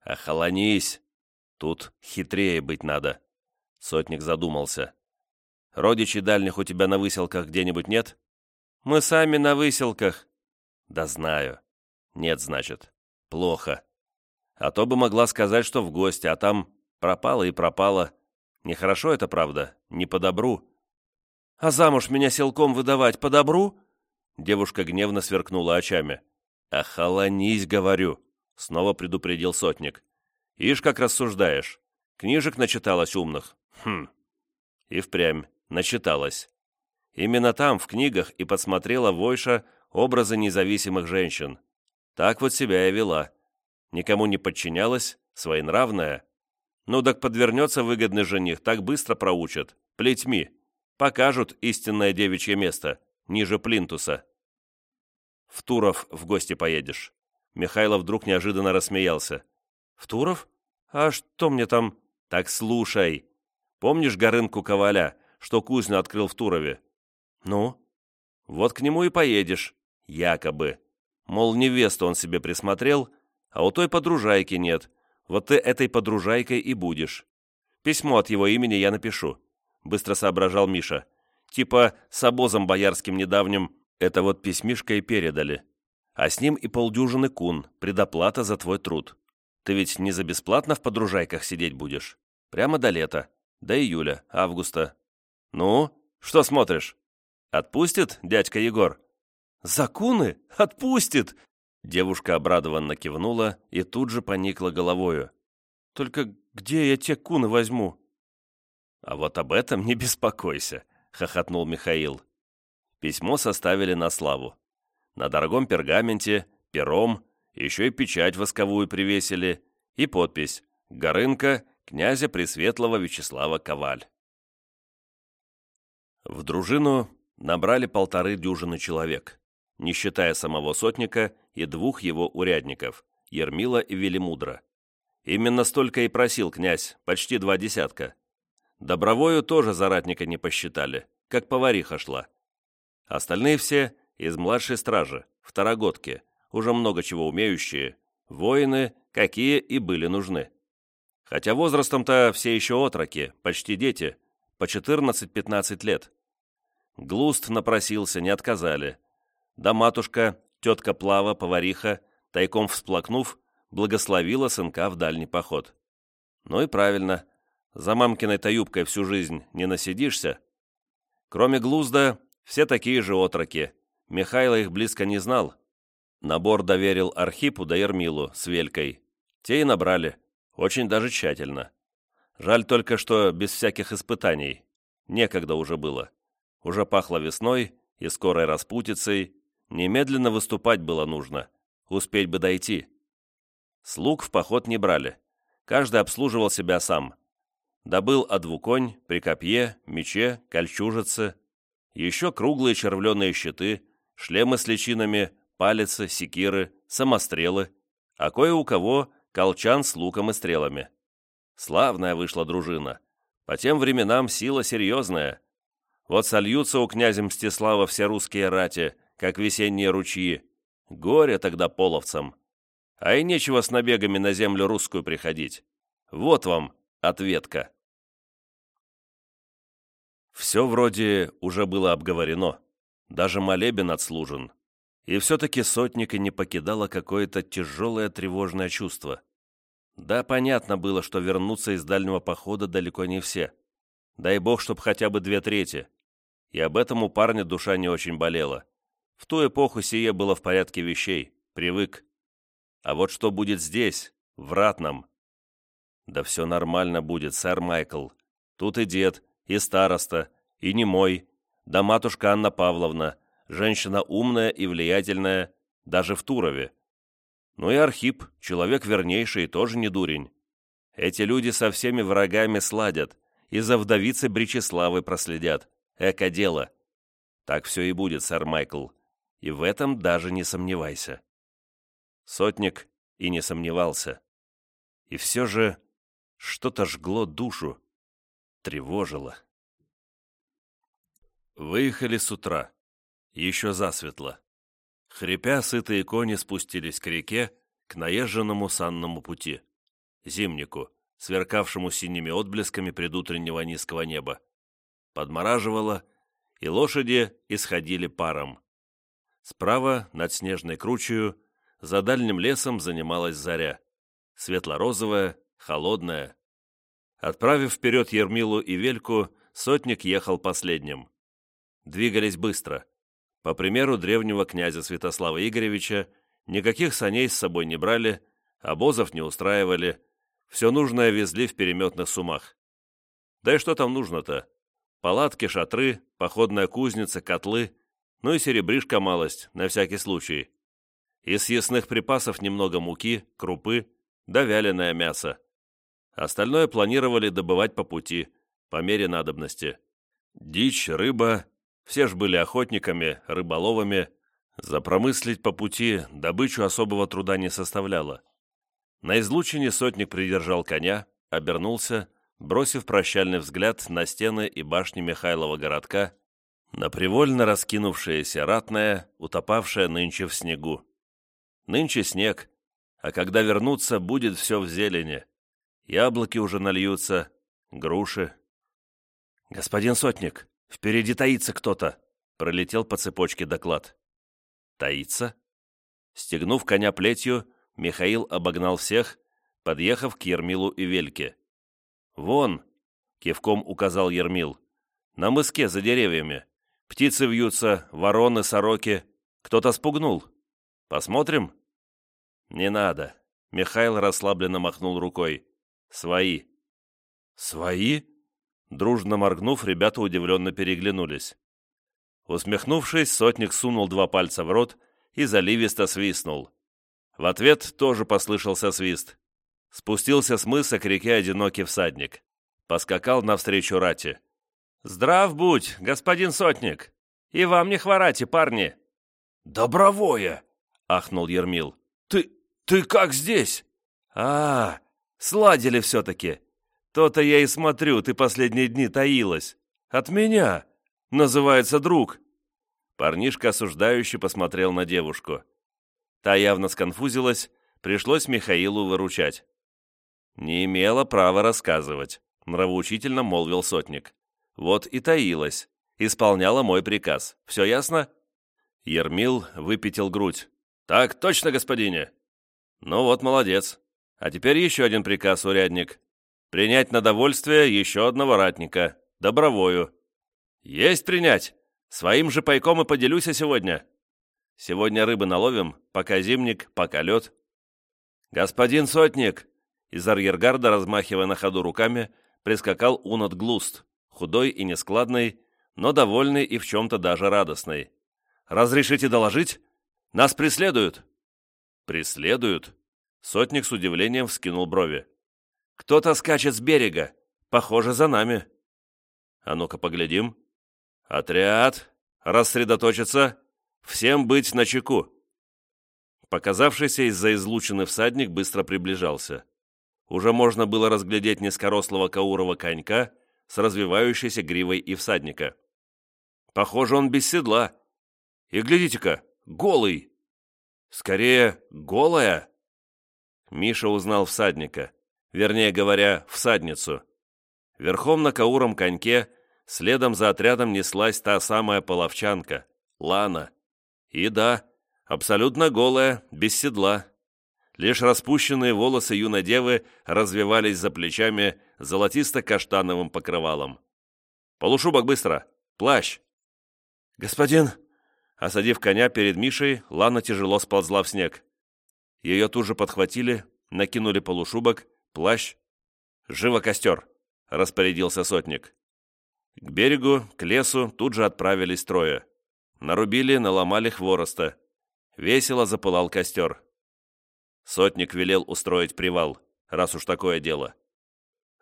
Охолонись. Тут хитрее быть надо. Сотник задумался. Родичей дальних у тебя на выселках где-нибудь нет? Мы сами на выселках. Да знаю. Нет, значит. Плохо. А то бы могла сказать, что в гости, а там пропала и пропала. Нехорошо это, правда, не по добру. А замуж меня силком выдавать по добру?» Девушка гневно сверкнула очами. «Охолонись, говорю», — снова предупредил сотник. «Ишь, как рассуждаешь. Книжек начиталась умных. Хм. И впрямь начиталась. Именно там, в книгах, и подсмотрела Войша образы независимых женщин. Так вот себя и вела. Никому не подчинялась, своенравная. Ну так подвернется выгодный жених, так быстро проучат. Плетьми покажут истинное девичье место, ниже плинтуса. В Туров в гости поедешь. Михайлов вдруг неожиданно рассмеялся. В Туров? А что мне там? Так слушай. Помнишь Горынку Коваля, что кузню открыл в Турове? Ну? Вот к нему и поедешь. Якобы. Мол, невесту он себе присмотрел, а у той подружайки нет. Вот ты этой подружайкой и будешь. Письмо от его имени я напишу. — быстро соображал Миша. «Типа с обозом боярским недавним это вот письмишко и передали. А с ним и полдюжины кун, предоплата за твой труд. Ты ведь не за бесплатно в подружайках сидеть будешь. Прямо до лета, до июля, августа. Ну, что смотришь? Отпустит дядька Егор?» «За куны? Отпустит!» Девушка обрадованно кивнула и тут же поникла головою. «Только где я те куны возьму?» «А вот об этом не беспокойся», — хохотнул Михаил. Письмо составили на славу. На дорогом пергаменте, пером, еще и печать восковую привесили, и подпись «Горынка, князя Пресветлого Вячеслава Коваль». В дружину набрали полторы дюжины человек, не считая самого сотника и двух его урядников, Ермила и Велимудра. Именно столько и просил князь, почти два десятка. Добровою тоже заратника не посчитали, как повариха шла. Остальные все из младшей стражи, второгодки, уже много чего умеющие, воины, какие и были нужны. Хотя возрастом-то все еще отроки, почти дети, по 14-15 лет. Глуст напросился, не отказали. Да матушка, тетка Плава, повариха, тайком всплакнув, благословила сынка в дальний поход. Ну и правильно, за мамкиной-то юбкой всю жизнь не насидишься. Кроме Глузда, все такие же отроки. Михайло их близко не знал. Набор доверил Архипу да Ермилу с Велькой. Те и набрали. Очень даже тщательно. Жаль только, что без всяких испытаний. Некогда уже было. Уже пахло весной и скорой распутицей. Немедленно выступать было нужно. Успеть бы дойти. Слуг в поход не брали. Каждый обслуживал себя сам. Добыл одвуконь, прикопье, мече, кольчужицы. Еще круглые червленые щиты, шлемы с личинами, палицы, секиры, самострелы. А кое у кого колчан с луком и стрелами. Славная вышла дружина. По тем временам сила серьезная. Вот сольются у князя Мстислава все русские рати, как весенние ручьи. Горе тогда половцам. А и нечего с набегами на землю русскую приходить. Вот вам ответка. Все вроде уже было обговорено. Даже молебен отслужен. И все-таки сотника не покидало какое-то тяжелое тревожное чувство. Да, понятно было, что вернуться из дальнего похода далеко не все. Дай бог, чтоб хотя бы две трети. И об этом у парня душа не очень болела. В ту эпоху сие было в порядке вещей, привык. А вот что будет здесь, в Ратном? Да все нормально будет, сэр Майкл. Тут и дед, и староста, и не мой, да матушка Анна Павловна, женщина умная и влиятельная, даже в Турове. Ну и Архип, человек вернейший, тоже не дурень. Эти люди со всеми врагами сладят, и за вдовицей Бричеславы проследят. Эко дело. Так все и будет, сэр Майкл. И в этом даже не сомневайся. Сотник и не сомневался. И все же что-то жгло душу, тревожило. Выехали с утра. Еще засветло. Хрипя, сытые кони спустились к реке, к наезженному санному пути, зимнику, сверкавшему синими отблесками предутреннего низкого неба. Подмораживало, и лошади исходили паром. Справа, над снежной кручью, за дальним лесом занималась заря. Светло-розовая, холодная. Отправив вперед Ермилу и Вельку, сотник ехал последним. Двигались быстро. По примеру древнего князя Святослава Игоревича, никаких саней с собой не брали, обозов не устраивали, все нужное везли в переметных сумах. Да и что там нужно-то? Палатки, шатры, походная кузница, котлы, ну и серебришка малость, на всякий случай. Из съестных припасов немного муки, крупы, да вяленое мясо. Остальное планировали добывать по пути, по мере надобности. Дичь, рыба, все ж были охотниками, рыболовами. Запромыслить по пути добычу особого труда не составляло. На излучине сотник придержал коня, обернулся, бросив прощальный взгляд на стены и башни Михайлова городка, на привольно раскинувшееся ратное, утопавшее нынче в снегу. Нынче снег, а когда вернуться, будет все в зелени. Яблоки уже нальются, груши. «Господин сотник!» «Впереди таится кто-то!» — пролетел по цепочке доклад. «Таится?» Стегнув коня плетью, Михаил обогнал всех, подъехав к Ермилу и Вельке. «Вон!» — кивком указал Ермил. «На мыске за деревьями. Птицы вьются, вороны, сороки. Кто-то спугнул. Посмотрим?» «Не надо!» — Михаил расслабленно махнул рукой. «Свои!» «Свои?» Дружно моргнув, ребята удивленно переглянулись. Усмехнувшись, сотник сунул два пальца в рот и заливисто свистнул. В ответ тоже послышался свист. Спустился с мыса к реке одинокий всадник. Поскакал навстречу рати. «Здрав будь, господин сотник! И вам не хворайте, парни!» «Добровое!» — ахнул Ермил. «Ты... ты как здесь?» «А, сладили все-таки! То-то я и смотрю, ты последние дни таилась. От меня! Называется друг!» Парнишка осуждающе посмотрел на девушку. Та явно сконфузилась, пришлось Михаилу выручать. «Не имела права рассказывать», — нравоучительно молвил сотник. «Вот и таилась, исполняла мой приказ. Все ясно?» Ермил выпятил грудь. «Так точно, господине!» «Ну вот, молодец. А теперь еще один приказ, урядник. Принять на довольствие еще одного ратника, добровою». «Есть принять! Своим же пайком и поделюсь я сегодня. Сегодня рыбы наловим, пока зимник, пока лед». «Господин сотник!» Из арьергарда, размахивая на ходу руками, прискакал Унат Глуст, худой и нескладный, но довольный и в чем-то даже радостный. «Разрешите доложить? Нас преследуют!» «Преследуют?» Сотник с удивлением вскинул брови. «Кто-то скачет с берега. Похоже, за нами». «А ну-ка поглядим». «Отряд! Рассредоточиться! Всем быть начеку!» Показавшийся из-за излучины всадник быстро приближался уже можно было разглядеть низкорослого каурова конька с развивающейся гривой и всадника. Похоже, он без седла. И глядите-ка, голый. Скорее, голая. Миша узнал всадника, вернее говоря, всадницу. Верхом на кауром коньке следом за отрядом неслась та самая половчанка, Лана. И да, абсолютно голая, без седла. Лишь распущенные волосы юной девы развивались за плечами золотисто-каштановым покрывалом. «Полушубок быстро! Плащ!» «Господин!» Осадив коня перед Мишей, Лана тяжело сползла в снег. Ее тут же подхватили, накинули полушубок, плащ. «Живо костер!» — распорядился сотник. К берегу, к лесу тут же отправились трое. Нарубили, наломали хвороста. Весело запылал костер. Сотник велел устроить привал, раз уж такое дело.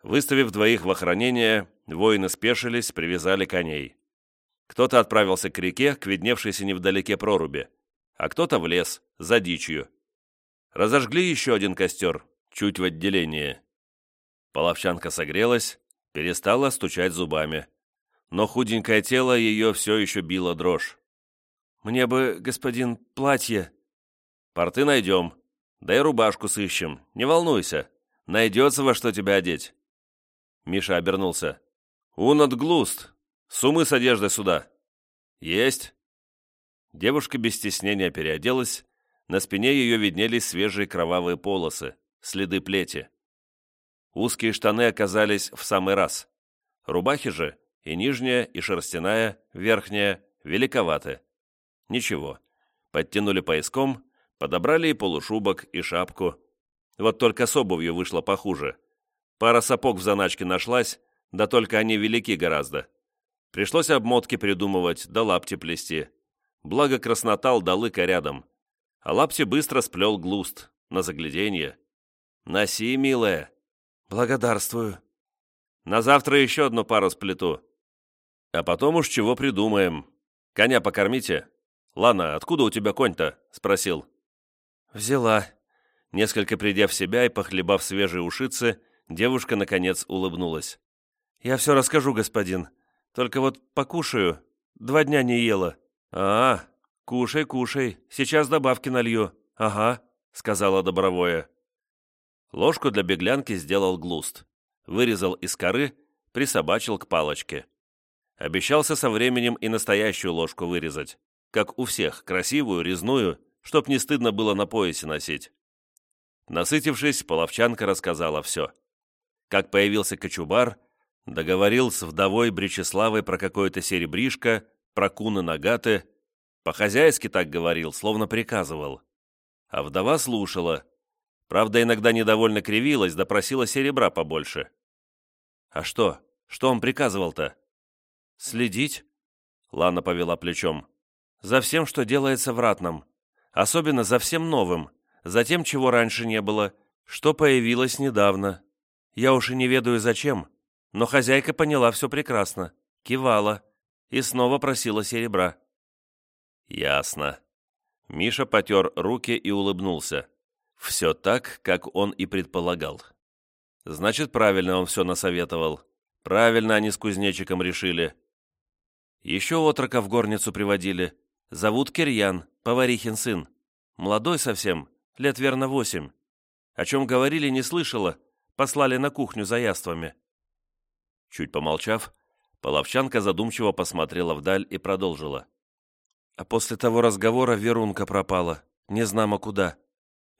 Выставив двоих в охранение, воины спешились, привязали коней. Кто-то отправился к реке, к видневшейся невдалеке проруби, а кто-то в лес, за дичью. Разожгли еще один костер, чуть в отделении. Половчанка согрелась, перестала стучать зубами. Но худенькое тело ее все еще било дрожь. «Мне бы, господин, платье». «Порты найдем», да и рубашку сыщем, не волнуйся. Найдется во что тебя одеть». Миша обернулся. «Унат глуст! Сумы с одеждой сюда!» «Есть!» Девушка без стеснения переоделась. На спине ее виднелись свежие кровавые полосы, следы плети. Узкие штаны оказались в самый раз. Рубахи же, и нижняя, и шерстяная, верхняя, великоваты. Ничего. Подтянули пояском, Подобрали и полушубок, и шапку. Вот только с обувью вышло похуже. Пара сапог в заначке нашлась, да только они велики гораздо. Пришлось обмотки придумывать, да лапти плести. Благо краснотал да лыка рядом. А лапти быстро сплел глуст, на загляденье. «Носи, милая». «Благодарствую». «На завтра еще одну пару сплету». «А потом уж чего придумаем. Коня покормите». «Лана, откуда у тебя конь-то?» — спросил. «Взяла». Несколько придя в себя и похлебав свежие ушицы, девушка, наконец, улыбнулась. «Я все расскажу, господин. Только вот покушаю. Два дня не ела». «А, кушай, кушай. Сейчас добавки налью». «Ага», — сказала Добровое. Ложку для беглянки сделал глуст. Вырезал из коры, присобачил к палочке. Обещался со временем и настоящую ложку вырезать. Как у всех, красивую, резную, чтоб не стыдно было на поясе носить. Насытившись, половчанка рассказала все. Как появился кочубар, договорил с вдовой Бречеславой про какое-то серебришко, про куны нагаты, по-хозяйски так говорил, словно приказывал. А вдова слушала. Правда, иногда недовольно кривилась, да просила серебра побольше. «А что? Что он приказывал-то?» «Следить?» Лана повела плечом. «За всем, что делается в ратном. Особенно за всем новым, за тем, чего раньше не было, что появилось недавно. Я уж и не ведаю зачем, но хозяйка поняла все прекрасно. Кивала и снова просила серебра. Ясно. Миша потер руки и улыбнулся. Все так, как он и предполагал. Значит, правильно он все насоветовал. Правильно они с кузнечиком решили. Еще отрока в горницу приводили. Зовут Кирьян, поварихин сын. Молодой совсем, лет верно восемь. О чем говорили, не слышала. Послали на кухню за яствами. Чуть помолчав, Половчанка задумчиво посмотрела вдаль и продолжила. А после того разговора Верунка пропала. Не знамо куда.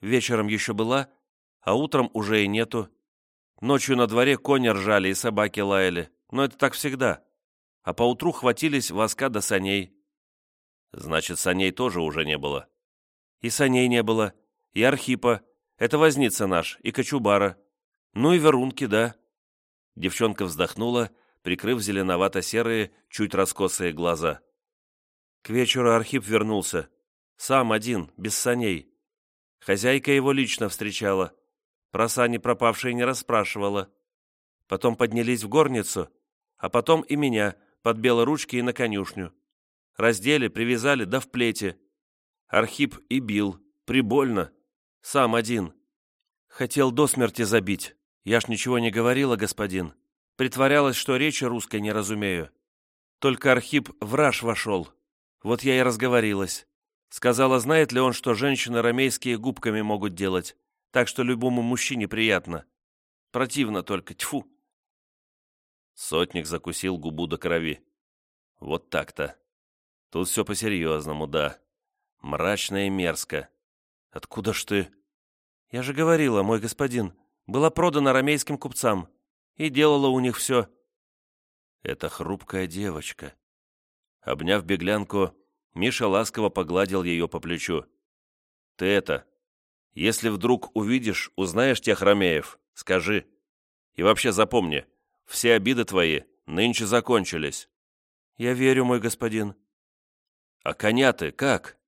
Вечером еще была, а утром уже и нету. Ночью на дворе кони ржали и собаки лаяли. Но это так всегда. А поутру хватились воска до саней. Значит, саней тоже уже не было. И саней не было, и Архипа. Это возница наш, и Кочубара. Ну и Верунки, да. Девчонка вздохнула, прикрыв зеленовато-серые, чуть раскосые глаза. К вечеру Архип вернулся. Сам один, без саней. Хозяйка его лично встречала. Про сани пропавшие не расспрашивала. Потом поднялись в горницу, а потом и меня, под белоручки и на конюшню. Раздели, привязали, да в плете. Архип и бил, прибольно. Сам один. Хотел до смерти забить. Я ж ничего не говорила, господин. Притворялась, что речи русской не разумею. Только Архип враж вошел. Вот я и разговорилась. Сказала, знает ли он, что женщины ромейские губками могут делать, так что любому мужчине приятно. Противно только, тьфу. Сотник закусил губу до крови. Вот так-то. Тут все по-серьезному, да. Мрачно и мерзко. Откуда ж ты? Я же говорила, мой господин, была продана ромейским купцам и делала у них все. Это хрупкая девочка. Обняв беглянку, Миша ласково погладил ее по плечу. «Ты это, если вдруг увидишь, узнаешь тех ромеев, скажи. И вообще запомни, все обиды твои нынче закончились». «Я верю, мой господин». «А коня ты как?»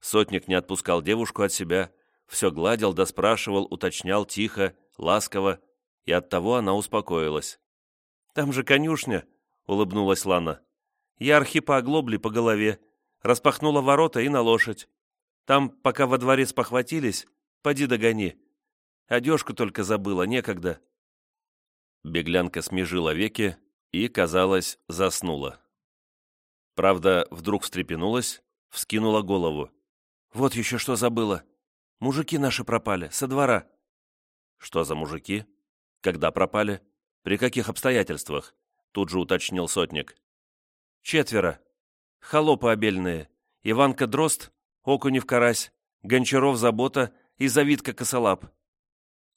Сотник не отпускал девушку от себя, все гладил да спрашивал, уточнял тихо, ласково, и оттого она успокоилась. «Там же конюшня», — улыбнулась Лана. «Я Архипа оглобли по голове, распахнула ворота и на лошадь. Там, пока во дворец похватились, поди догони. Одежку только забыла, некогда». Беглянка смежила веки и, казалось, заснула. Правда, вдруг встрепенулась, вскинула голову. «Вот еще что забыла. Мужики наши пропали, со двора». «Что за мужики? Когда пропали? При каких обстоятельствах?» Тут же уточнил сотник. «Четверо. Холопы обельные. Иванка Дрозд, Окунев Карась, Гончаров Забота и Завидка Косолап».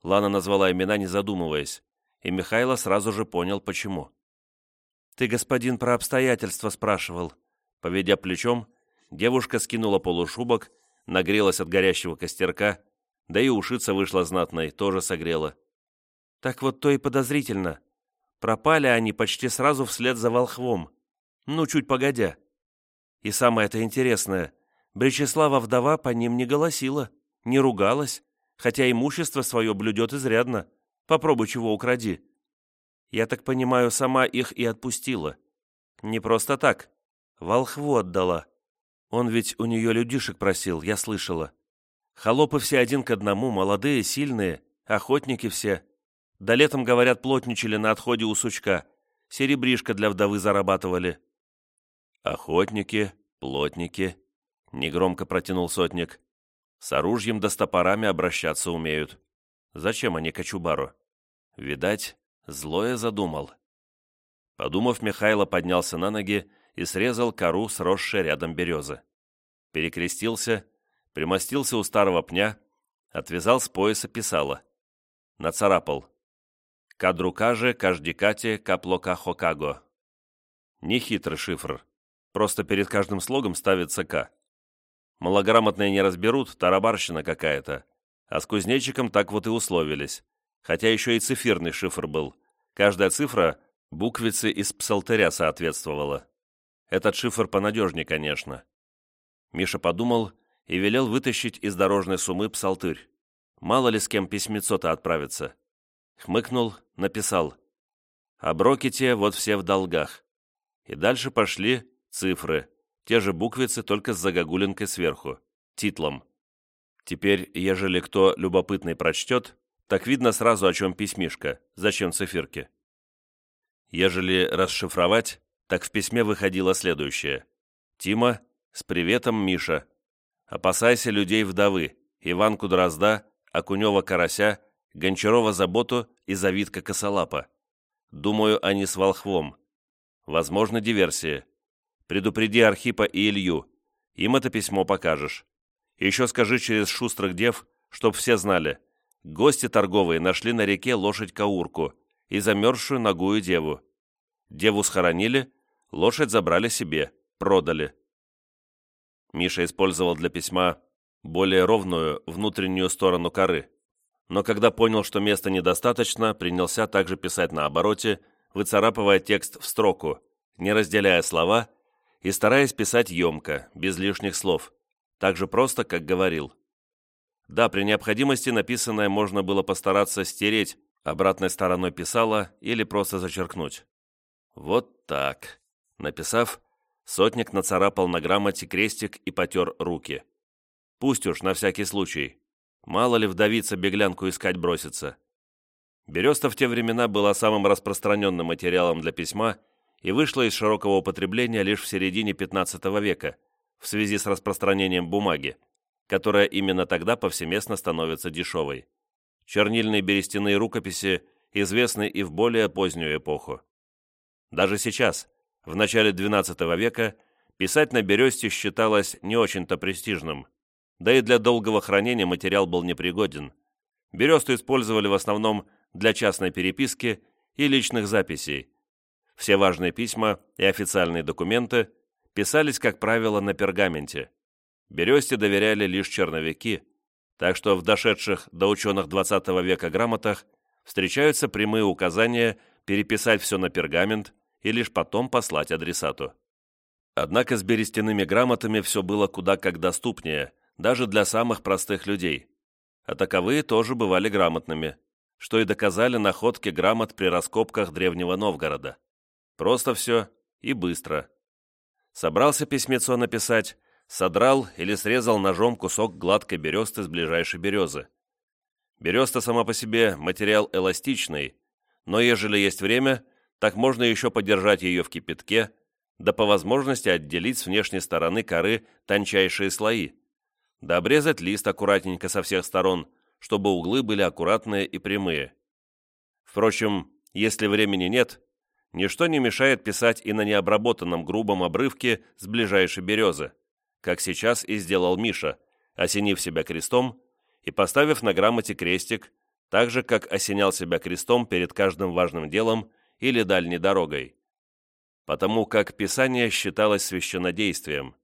Лана назвала имена, не задумываясь, и Михайло сразу же понял, почему. «Ты, господин, про обстоятельства спрашивал». Поведя плечом, девушка скинула полушубок, нагрелась от горящего костерка, да и ушица вышла знатной, тоже согрела. Так вот то и подозрительно. Пропали они почти сразу вслед за волхвом. Ну, чуть погодя. И самое это интересное, Бречеслава вдова по ним не голосила, не ругалась, хотя имущество свое блюдет изрядно. Попробуй чего укради. Я так понимаю, сама их и отпустила. Не просто так. Волхву отдала. Он ведь у нее людишек просил, я слышала. Холопы все один к одному, молодые, сильные, охотники все. Да летом, говорят, плотничали на отходе у сучка. Серебришко для вдовы зарабатывали. Охотники, плотники, негромко протянул сотник. С оружием да с топорами обращаться умеют. Зачем они кочубару? Видать, Злое задумал. Подумав, Михайло поднялся на ноги и срезал кору, сросшей рядом березы. Перекрестился, примостился у старого пня, отвязал с пояса писала. Нацарапал. «Кадрукаже каждикате каплока хокаго». Нехитрый шифр. Просто перед каждым слогом ставится «К». Малограмотные не разберут, тарабарщина какая-то. А с кузнечиком так вот и условились хотя еще и цифирный шифр был. Каждая цифра буквице из псалтыря соответствовала. Этот шифр понадежнее, конечно. Миша подумал и велел вытащить из дорожной суммы псалтырь. Мало ли с кем письмецо-то отправиться. Хмыкнул, написал. «Оброки те вот все в долгах. И дальше пошли цифры, те же буквицы, только с загогулинкой сверху, титлом. Теперь, ежели кто любопытный прочтет, так видно сразу, о чем письмишко, зачем циферки. Ежели расшифровать, так в письме выходило следующее. «Тима, с приветом, Миша. Опасайся людей вдовы, Иванку Дрозда, Окунева Карася, Гончарова Заботу и Завидка Косолапа. Думаю, они с волхвом. Возможно, диверсия. Предупреди Архипа и Илью. Им это письмо покажешь. Еще скажи через шустрых дев, чтоб все знали. Гости торговые нашли на реке лошадь-каурку и замерзшую ногую деву. Деву схоронили, лошадь забрали себе, продали. Миша использовал для письма более ровную внутреннюю сторону коры, но когда понял, что места недостаточно, принялся также писать на обороте, выцарапывая текст в строку, не разделяя слова и стараясь писать емко, без лишних слов, так же просто, как говорил. Да, при необходимости написанное можно было постараться стереть, обратной стороной писала или просто зачеркнуть. Вот так. Написав, сотник нацарапал на грамоте крестик и потер руки. Пусть уж, на всякий случай. Мало ли вдовица беглянку искать бросится. Береста в те времена была самым распространенным материалом для письма и вышла из широкого употребления лишь в середине XV века в связи с распространением бумаги, которая именно тогда повсеместно становится дешевой. Чернильные берестяные рукописи известны и в более позднюю эпоху. Даже сейчас, в начале XII века, писать на бересте считалось не очень-то престижным, да и для долгого хранения материал был непригоден. Бересту использовали в основном для частной переписки и личных записей. Все важные письма и официальные документы писались, как правило, на пергаменте. Бересте доверяли лишь черновики, так что в дошедших до ученых XX века грамотах встречаются прямые указания переписать все на пергамент и лишь потом послать адресату. Однако с берестяными грамотами все было куда как доступнее, даже для самых простых людей. А таковые тоже бывали грамотными, что и доказали находки грамот при раскопках Древнего Новгорода. Просто все и быстро. Собрался письмецо написать, содрал или срезал ножом кусок гладкой бересты с ближайшей березы. Береста сама по себе материал эластичный, но ежели есть время, так можно еще подержать ее в кипятке, да по возможности отделить с внешней стороны коры тончайшие слои, да обрезать лист аккуратненько со всех сторон, чтобы углы были аккуратные и прямые. Впрочем, если времени нет, ничто не мешает писать и на необработанном грубом обрывке с ближайшей березы, как сейчас и сделал Миша, осенив себя крестом и поставив на грамоте крестик, так же, как осенял себя крестом перед каждым важным делом или дальней дорогой. Потому как Писание считалось священнодействием.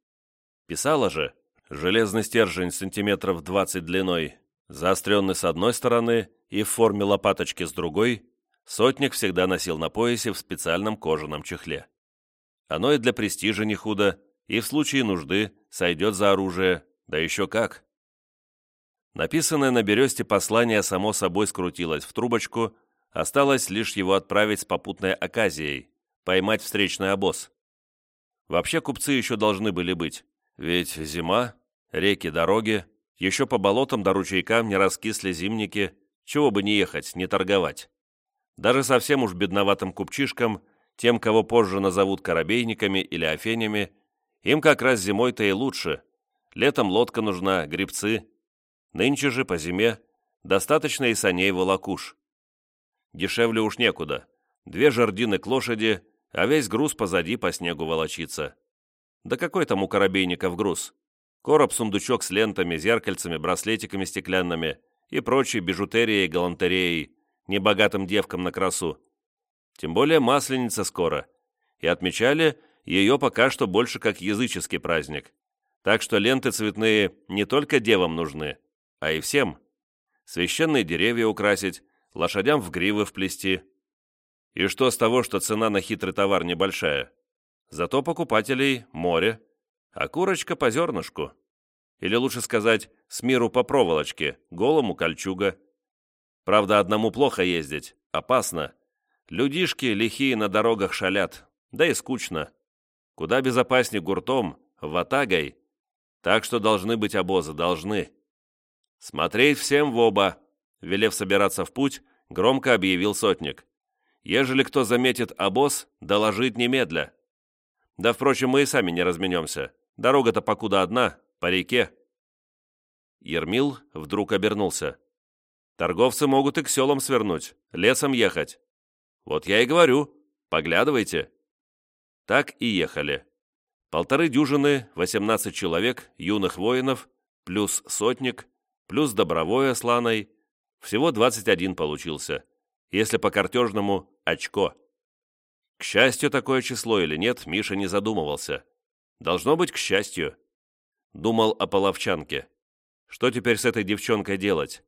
Писала же железный стержень сантиметров 20 длиной, заостренный с одной стороны и в форме лопаточки с другой, сотник всегда носил на поясе в специальном кожаном чехле. Оно и для престижа не худо, и в случае нужды сойдет за оружие, да еще как. Написанное на бересте послание само собой скрутилось в трубочку, Осталось лишь его отправить с попутной оказией, поймать встречный обоз. Вообще купцы еще должны были быть, ведь зима, реки, дороги, еще по болотам да ручейкам не раскисли зимники, чего бы не ехать, не торговать. Даже совсем уж бедноватым купчишкам, тем, кого позже назовут корабейниками или афенями, им как раз зимой-то и лучше. Летом лодка нужна, грибцы. Нынче же, по зиме, достаточно и саней волокуш. Дешевле уж некуда. Две жердины к лошади, а весь груз позади по снегу волочится. Да какой там у корабейников груз? Короб-сундучок с лентами, зеркальцами, браслетиками стеклянными и прочей бижутерией и галантереей, небогатым девкам на красу. Тем более масленица скоро. И отмечали ее пока что больше как языческий праздник. Так что ленты цветные не только девам нужны, а и всем. Священные деревья украсить, лошадям в гривы вплести. И что с того, что цена на хитрый товар небольшая? Зато покупателей море, а курочка по зернышку. Или лучше сказать, с миру по проволочке, голому кольчуга. Правда, одному плохо ездить, опасно. Людишки лихие на дорогах шалят, Да и скучно. Куда безопаснее гуртом, ватагой. Так что должны быть обозы, должны. Смотреть всем в оба, велев собираться в путь, громко объявил сотник. Ежели кто заметит обоз, доложить немедля. Да, впрочем, мы и сами не разменемся. Дорога-то покуда одна, по реке. Ермил вдруг обернулся. Торговцы могут и к селам свернуть, лесом ехать. Вот я и говорю, поглядывайте. Так и ехали. Полторы дюжины, 18 человек, юных воинов, плюс сотник, плюс добровое с Ланой. Всего 21 получился. Если по картежному – очко. К счастью, такое число или нет, Миша не задумывался. Должно быть, к счастью. Думал о половчанке. Что теперь с этой девчонкой делать?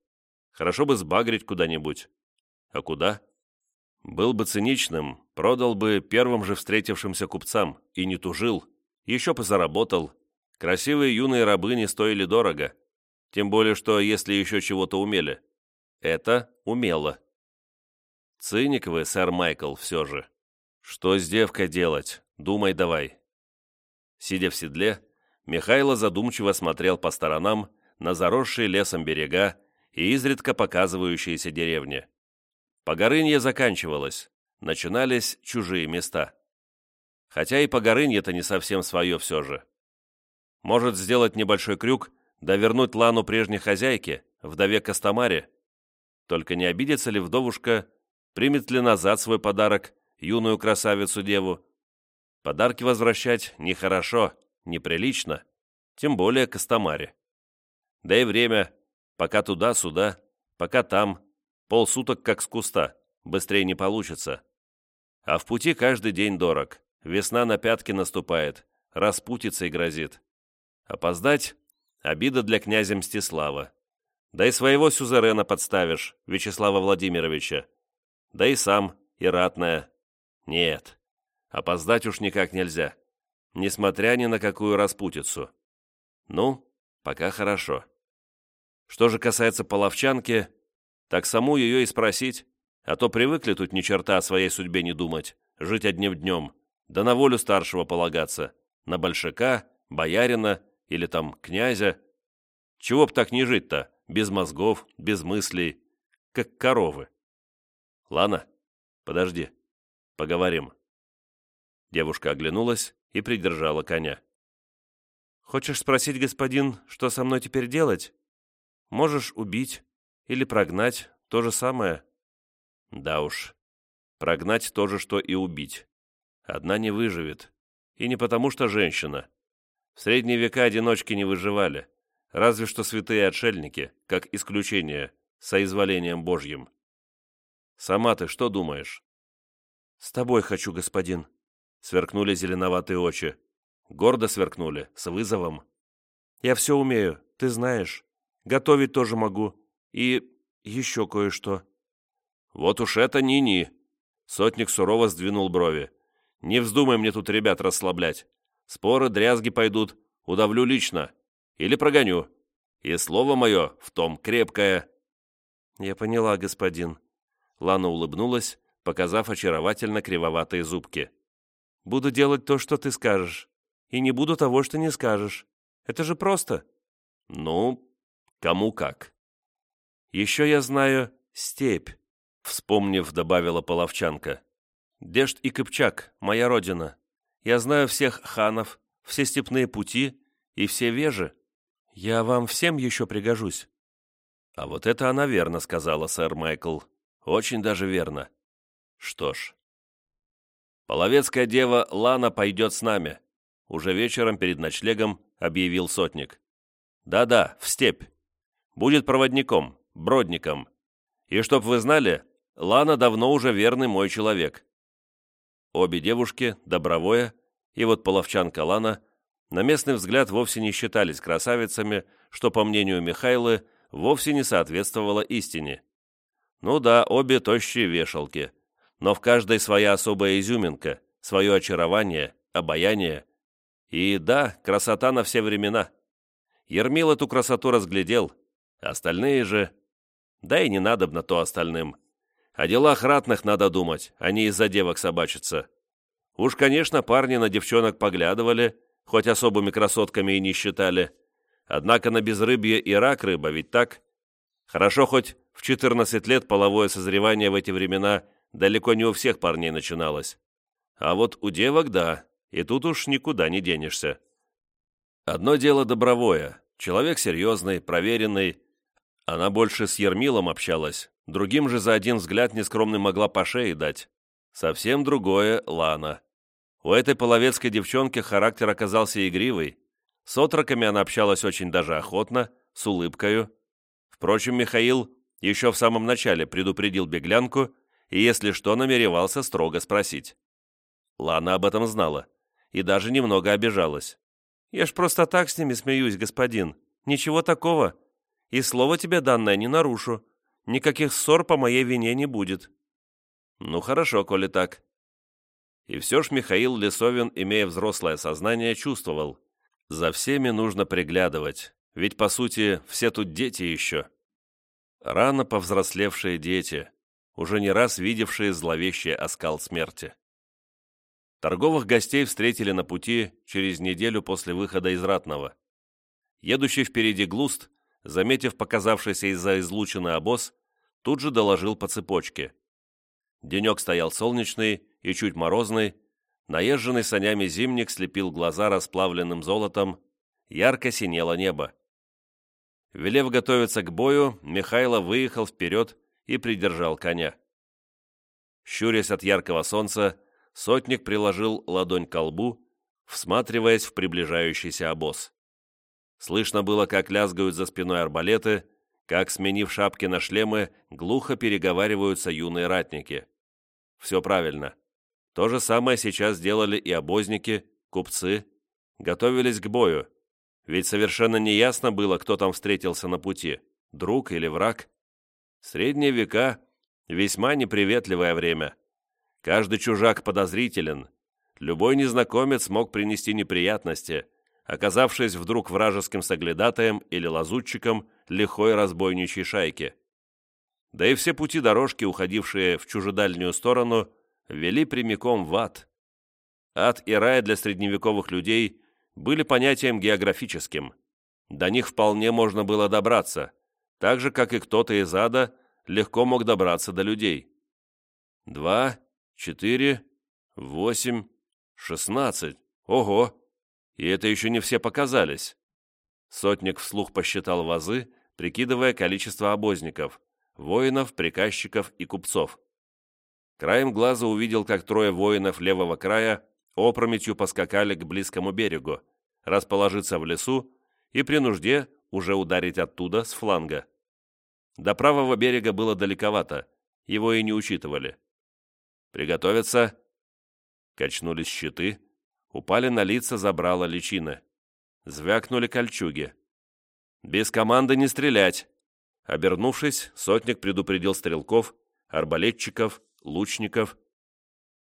Хорошо бы сбагрить куда-нибудь. А куда? Был бы циничным, продал бы первым же встретившимся купцам и не тужил, еще бы заработал. Красивые юные рабы не стоили дорого. Тем более, что если еще чего-то умели. Это умело. Циник вы, сэр Майкл, все же. Что с девкой делать? Думай давай. Сидя в седле, Михайло задумчиво смотрел по сторонам, на заросшие лесом берега и изредка показывающиеся деревни. Погорынье заканчивалось, начинались чужие места. Хотя и Погорынье-то не совсем свое все же. Может сделать небольшой крюк, да вернуть Лану прежней хозяйке, вдове Костомаре. Только не обидится ли вдовушка, примет ли назад свой подарок, юную красавицу-деву. Подарки возвращать нехорошо, неприлично, тем более Костомаре. Да и время, пока туда-сюда, пока там, полсуток как с куста, быстрее не получится. А в пути каждый день дорог, весна на пятки наступает, распутицей грозит. Опоздать — обида для князя Мстислава. Да и своего сюзерена подставишь, Вячеслава Владимировича. Да и сам, и ратная. Нет, опоздать уж никак нельзя, несмотря ни на какую распутицу. Ну, пока хорошо. Что же касается половчанки, так саму ее и спросить, а то привыкли тут ни черта о своей судьбе не думать, жить одним днем, да на волю старшего полагаться, на большака, боярина или там князя. Чего б так не жить-то, без мозгов, без мыслей, как коровы. Ладно, подожди, поговорим. Девушка оглянулась и придержала коня. «Хочешь спросить, господин, что со мной теперь делать?» Можешь убить или прогнать, то же самое. Да уж, прогнать то же, что и убить. Одна не выживет. И не потому, что женщина. В средние века одиночки не выживали, разве что святые отшельники, как исключение, соизволением Божьим. Сама ты что думаешь? С тобой хочу, господин. Сверкнули зеленоватые очи. Гордо сверкнули, с вызовом. Я все умею, ты знаешь. Готовить тоже могу. И еще кое-что». «Вот уж это ни-ни!» Сотник сурово сдвинул брови. «Не вздумай мне тут ребят расслаблять. Споры, дрязги пойдут. Удавлю лично. Или прогоню. И слово мое в том крепкое». «Я поняла, господин». Лана улыбнулась, показав очаровательно кривоватые зубки. «Буду делать то, что ты скажешь. И не буду того, что не скажешь. Это же просто». «Ну, Кому как. Еще я знаю степь, вспомнив, добавила половчанка. Дешт и Кыпчак, моя родина. Я знаю всех ханов, все степные пути и все вежи. Я вам всем еще пригожусь. А вот это она верно сказала, сэр Майкл. Очень даже верно. Что ж. Половецкая дева Лана пойдет с нами. Уже вечером перед ночлегом объявил сотник. Да-да, в степь будет проводником, бродником. И чтоб вы знали, Лана давно уже верный мой человек. Обе девушки, Добровое и вот половчанка Лана, на местный взгляд вовсе не считались красавицами, что, по мнению Михайлы, вовсе не соответствовало истине. Ну да, обе тощие вешалки, но в каждой своя особая изюминка, свое очарование, обаяние. И да, красота на все времена. Ермил эту красоту разглядел, Остальные же... Да и не надо на то остальным. О делах ратных надо думать, а не из-за девок собачиться. Уж, конечно, парни на девчонок поглядывали, хоть особыми красотками и не считали. Однако на безрыбье и рак рыба, ведь так? Хорошо, хоть в 14 лет половое созревание в эти времена далеко не у всех парней начиналось. А вот у девок – да, и тут уж никуда не денешься. Одно дело добровое, человек серьезный, проверенный. Она больше с Ермилом общалась, другим же за один взгляд нескромный могла по шее дать. Совсем другое – Лана. У этой половецкой девчонки характер оказался игривый. С отроками она общалась очень даже охотно, с улыбкою. Впрочем, Михаил еще в самом начале предупредил беглянку и, если что, намеревался строго спросить. Лана об этом знала и даже немного обижалась. «Я ж просто так с ними смеюсь, господин. Ничего такого. И слово тебе данное не нарушу. Никаких ссор по моей вине не будет». «Ну хорошо, коли так». И все ж Михаил Лесовин, имея взрослое сознание, чувствовал. За всеми нужно приглядывать, ведь, по сути, все тут дети еще. Рано повзрослевшие дети, уже не раз видевшие зловещий оскал смерти. Торговых гостей встретили на пути через неделю после выхода из Ратного. Едущий впереди Глуст, заметив показавшийся из-за излучины обоз, тут же доложил по цепочке. Денек стоял солнечный и чуть морозный, наезженный санями зимник слепил глаза расплавленным золотом, ярко синело небо. Велев готовиться к бою, Михайло выехал вперед и придержал коня. Щурясь от яркого солнца, сотник приложил ладонь к лбу, всматриваясь в приближающийся обоз. Слышно было, как лязгают за спиной арбалеты, как, сменив шапки на шлемы, глухо переговариваются юные ратники. Все правильно. То же самое сейчас делали и обозники, купцы, готовились к бою, ведь совершенно неясно было, кто там встретился на пути, друг или враг. Средние века – весьма неприветливое время. Каждый чужак подозрителен. Любой незнакомец мог принести неприятности, оказавшись вдруг вражеским соглядатаем или лазутчиком лихой разбойничьей шайки. Да и все пути дорожки, уходившие в чужедальнюю сторону, вели прямиком в ад. Ад и рай для средневековых людей были понятием географическим. До них вполне можно было добраться, так же, как и кто-то из ада легко мог добраться до людей. Два четыре, восемь, шестнадцать. Ого! И это еще не все показались. Сотник вслух посчитал вазы, прикидывая количество обозников, воинов, приказчиков и купцов. Краем глаза увидел, как трое воинов левого края опрометью поскакали к близкому берегу, расположиться в лесу и при нужде уже ударить оттуда, с фланга. До правого берега было далековато, его и не учитывали. Приготовиться!» Качнулись щиты, упали на лица забрала личины. Звякнули кольчуги. «Без команды не стрелять!» Обернувшись, сотник предупредил стрелков, арбалетчиков, лучников.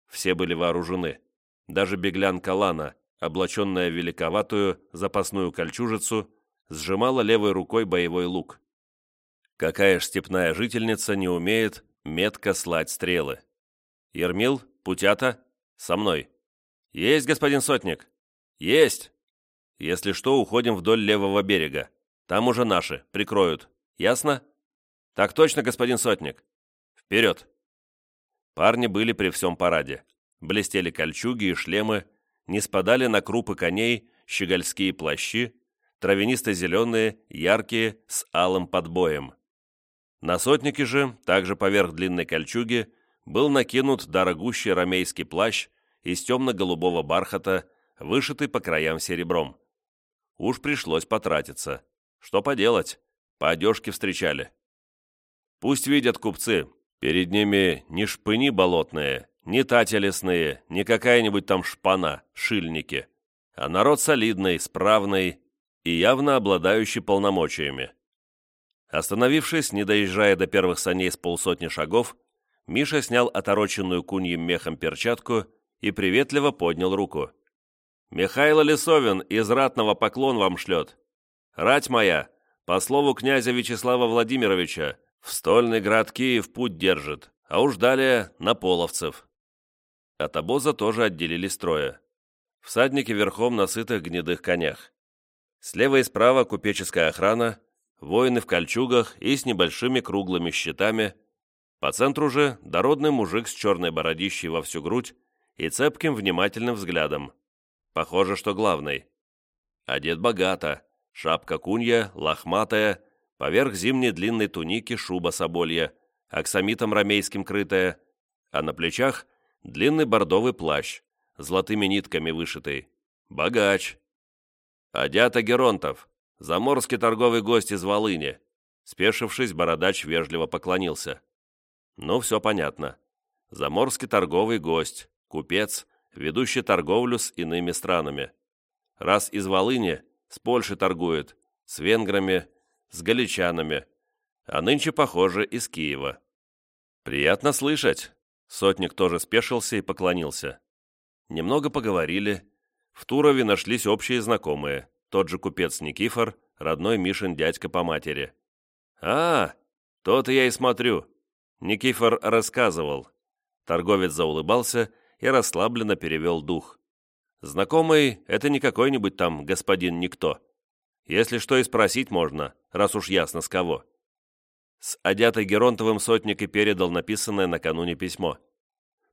Все были вооружены. Даже беглянка Лана, облаченная в великоватую запасную кольчужицу, сжимала левой рукой боевой лук. Какая ж степная жительница не умеет метко слать стрелы? Ермил, Путята, со мной. Есть, господин сотник. Есть. Если что, уходим вдоль левого берега. Там уже наши, прикроют. Ясно? Так точно, господин сотник. Вперед. Парни были при всем параде. Блестели кольчуги и шлемы, не спадали на крупы коней щегольские плащи, травянисто-зеленые, яркие, с алым подбоем. На сотнике же, также поверх длинной кольчуги, был накинут дорогущий ромейский плащ из темно-голубого бархата, вышитый по краям серебром. Уж пришлось потратиться. Что поделать, по одежке встречали. Пусть видят купцы, перед ними не шпыни болотные, не тати лесные, не какая-нибудь там шпана, шильники, а народ солидный, справный и явно обладающий полномочиями. Остановившись, не доезжая до первых саней с полсотни шагов, Миша снял отороченную куньим мехом перчатку и приветливо поднял руку. «Михайло Лисовин из ратного поклон вам шлет. Рать моя, по слову князя Вячеслава Владимировича, в стольный град Киев путь держит, а уж далее на половцев». От обоза тоже отделились трое. Всадники верхом на сытых гнедых конях. Слева и справа купеческая охрана, воины в кольчугах и с небольшими круглыми щитами. По центру же дородный мужик с черной бородищей во всю грудь и цепким внимательным взглядом. Похоже, что главный. Одет богато, шапка кунья, лохматая, поверх зимней длинной туники шуба соболья, аксамитом ромейским крытая, а на плечах длинный бордовый плащ, золотыми нитками вышитый. Богач. Адята Геронтов, заморский торговый гость из Волыни. Спешившись, бородач вежливо поклонился. Ну, все понятно. Заморский торговый гость, купец, ведущий торговлю с иными странами. Раз из Волыни, с Польшей торгует, с венграми, с галичанами, а нынче, похоже, из Киева. «Приятно слышать!» Сотник тоже спешился и поклонился. Немного поговорили. В Турове нашлись общие знакомые. Тот же купец Никифор, родной Мишин дядька по матери. «А, то-то я и смотрю!» Никифор рассказывал. Торговец заулыбался и расслабленно перевел дух. Знакомый — это не какой-нибудь там господин никто. Если что и спросить можно, раз уж ясно с кого. С Адятой Геронтовым сотник и передал написанное накануне письмо.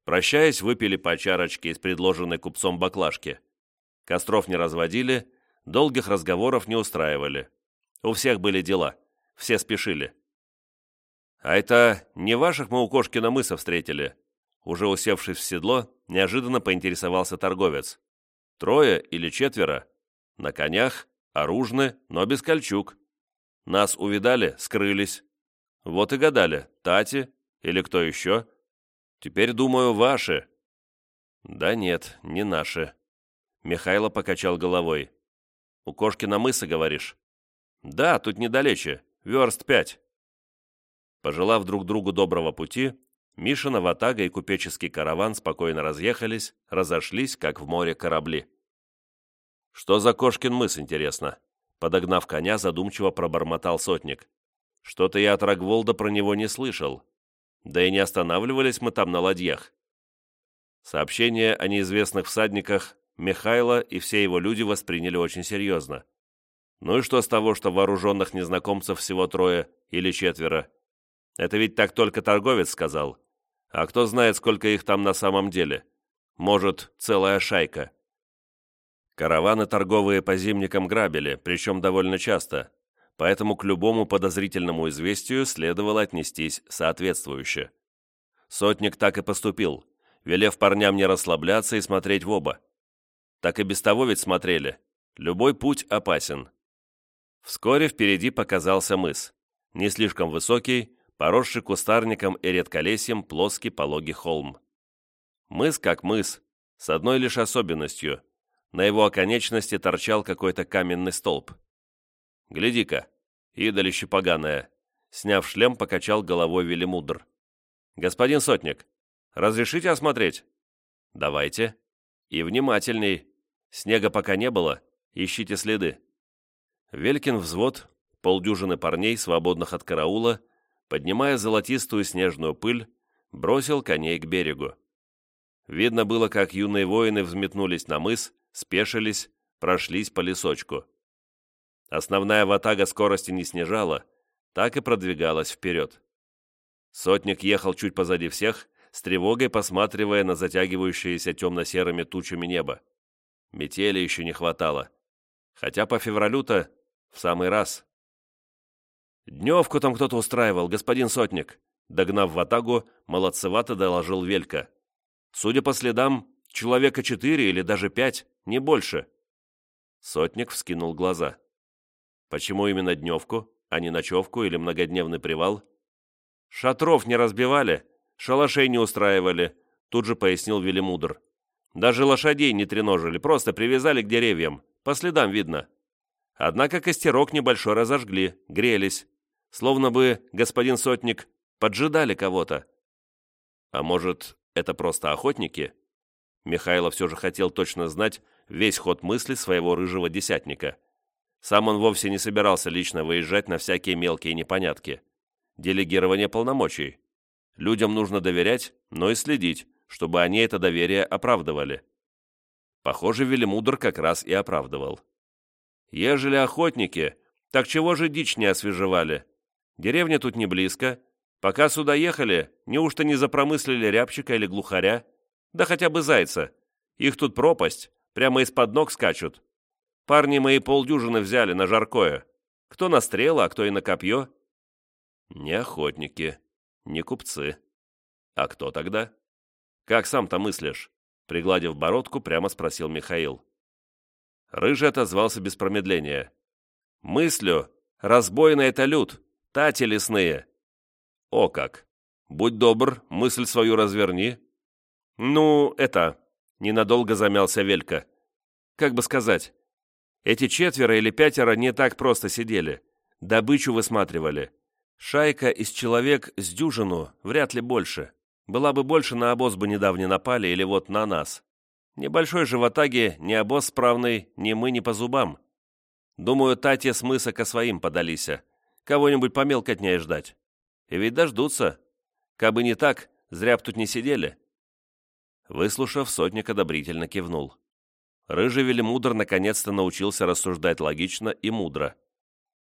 Прощаясь, выпили по чарочке из предложенной купцом баклажки. Костров не разводили, долгих разговоров не устраивали. У всех были дела, все спешили. «А это не ваших мы у Кошкина мыса встретили?» Уже усевшись в седло, неожиданно поинтересовался торговец. «Трое или четверо? На конях, оружны, но без кольчуг. Нас увидали, скрылись. Вот и гадали, Тати или кто еще? Теперь, думаю, ваши». «Да нет, не наши». Михайло покачал головой. «У Кошкина мыса, говоришь?» «Да, тут недалече, верст пять». Пожелав друг другу доброго пути, Мишина ватага и купеческий караван спокойно разъехались, разошлись, как в море корабли. «Что за Кошкин мыс, интересно?» Подогнав коня, задумчиво пробормотал сотник. «Что-то я от Рогволда про него не слышал. Да и не останавливались мы там на ладьях». Сообщение о неизвестных всадниках Михайло и все его люди восприняли очень серьезно. Ну и что с того, что вооруженных незнакомцев всего трое или четверо? Это ведь так только торговец сказал. А кто знает, сколько их там на самом деле? Может, целая шайка. Караваны торговые по зимникам грабили, причем довольно часто, поэтому к любому подозрительному известию следовало отнестись соответствующе. Сотник так и поступил, велев парням не расслабляться и смотреть в оба. Так и без того ведь смотрели. Любой путь опасен. Вскоре впереди показался мыс. Не слишком высокий, поросший кустарником и редколесьем плоский пологий холм. Мыс как мыс, с одной лишь особенностью. На его оконечности торчал какой-то каменный столб. «Гляди-ка, идолище поганое!» Сняв шлем, покачал головой Велимудр. «Господин Сотник, разрешите осмотреть?» «Давайте. И внимательней. Снега пока не было, ищите следы». Велькин взвод, полдюжины парней, свободных от караула, поднимая золотистую снежную пыль, бросил коней к берегу. Видно было, как юные воины взметнулись на мыс, спешились, прошлись по лесочку. Основная ватага скорости не снижала, так и продвигалась вперед. Сотник ехал чуть позади всех, с тревогой посматривая на затягивающееся темно-серыми тучами небо. Метели еще не хватало. Хотя по февралю-то в самый раз. «Дневку там кто-то устраивал, господин Сотник», догнав ватагу, молодцевато доложил Велька. «Судя по следам, человека четыре или даже пять, не больше». Сотник вскинул глаза. «Почему именно дневку, а не ночевку или многодневный привал?» «Шатров не разбивали, шалашей не устраивали», тут же пояснил Велимудр. «Даже лошадей не треножили, просто привязали к деревьям, по следам видно. Однако костерок небольшой разожгли, грелись словно бы, господин сотник, поджидали кого-то. А может, это просто охотники? Михайлов все же хотел точно знать весь ход мысли своего рыжего десятника. Сам он вовсе не собирался лично выезжать на всякие мелкие непонятки. Делегирование полномочий. Людям нужно доверять, но и следить, чтобы они это доверие оправдывали. Похоже, Велимудр как раз и оправдывал. Ежели охотники, так чего же дичь не освежевали? Деревня тут не близко. Пока сюда ехали, неужто не запромыслили рябчика или глухаря? Да хотя бы зайца. Их тут пропасть, прямо из-под ног скачут. Парни мои полдюжины взяли на жаркое. Кто на стрелы, а кто и на копье. Не охотники, не купцы. А кто тогда? Как сам-то мыслишь? Пригладив бородку, прямо спросил Михаил. Рыжий отозвался без промедления. «Мыслю, разбойный это люд, тати лесные». «О как! Будь добр, мысль свою разверни». «Ну, это...» — ненадолго замялся Велька. «Как бы сказать, эти четверо или пятеро не так просто сидели, добычу высматривали. Шайка из человек с дюжину, вряд ли больше. Была бы больше, на обоз бы недавно напали или вот на нас. Небольшой же в Атаге ни обоз справный, ни мы не по зубам. Думаю, Татья с мыса ко своим подались. Кого-нибудь помелкотнее ждать. И ведь дождутся. Кабы не так, зря б тут не сидели. Выслушав, сотник одобрительно кивнул. Рыжий Велимудр наконец-то научился рассуждать логично и мудро.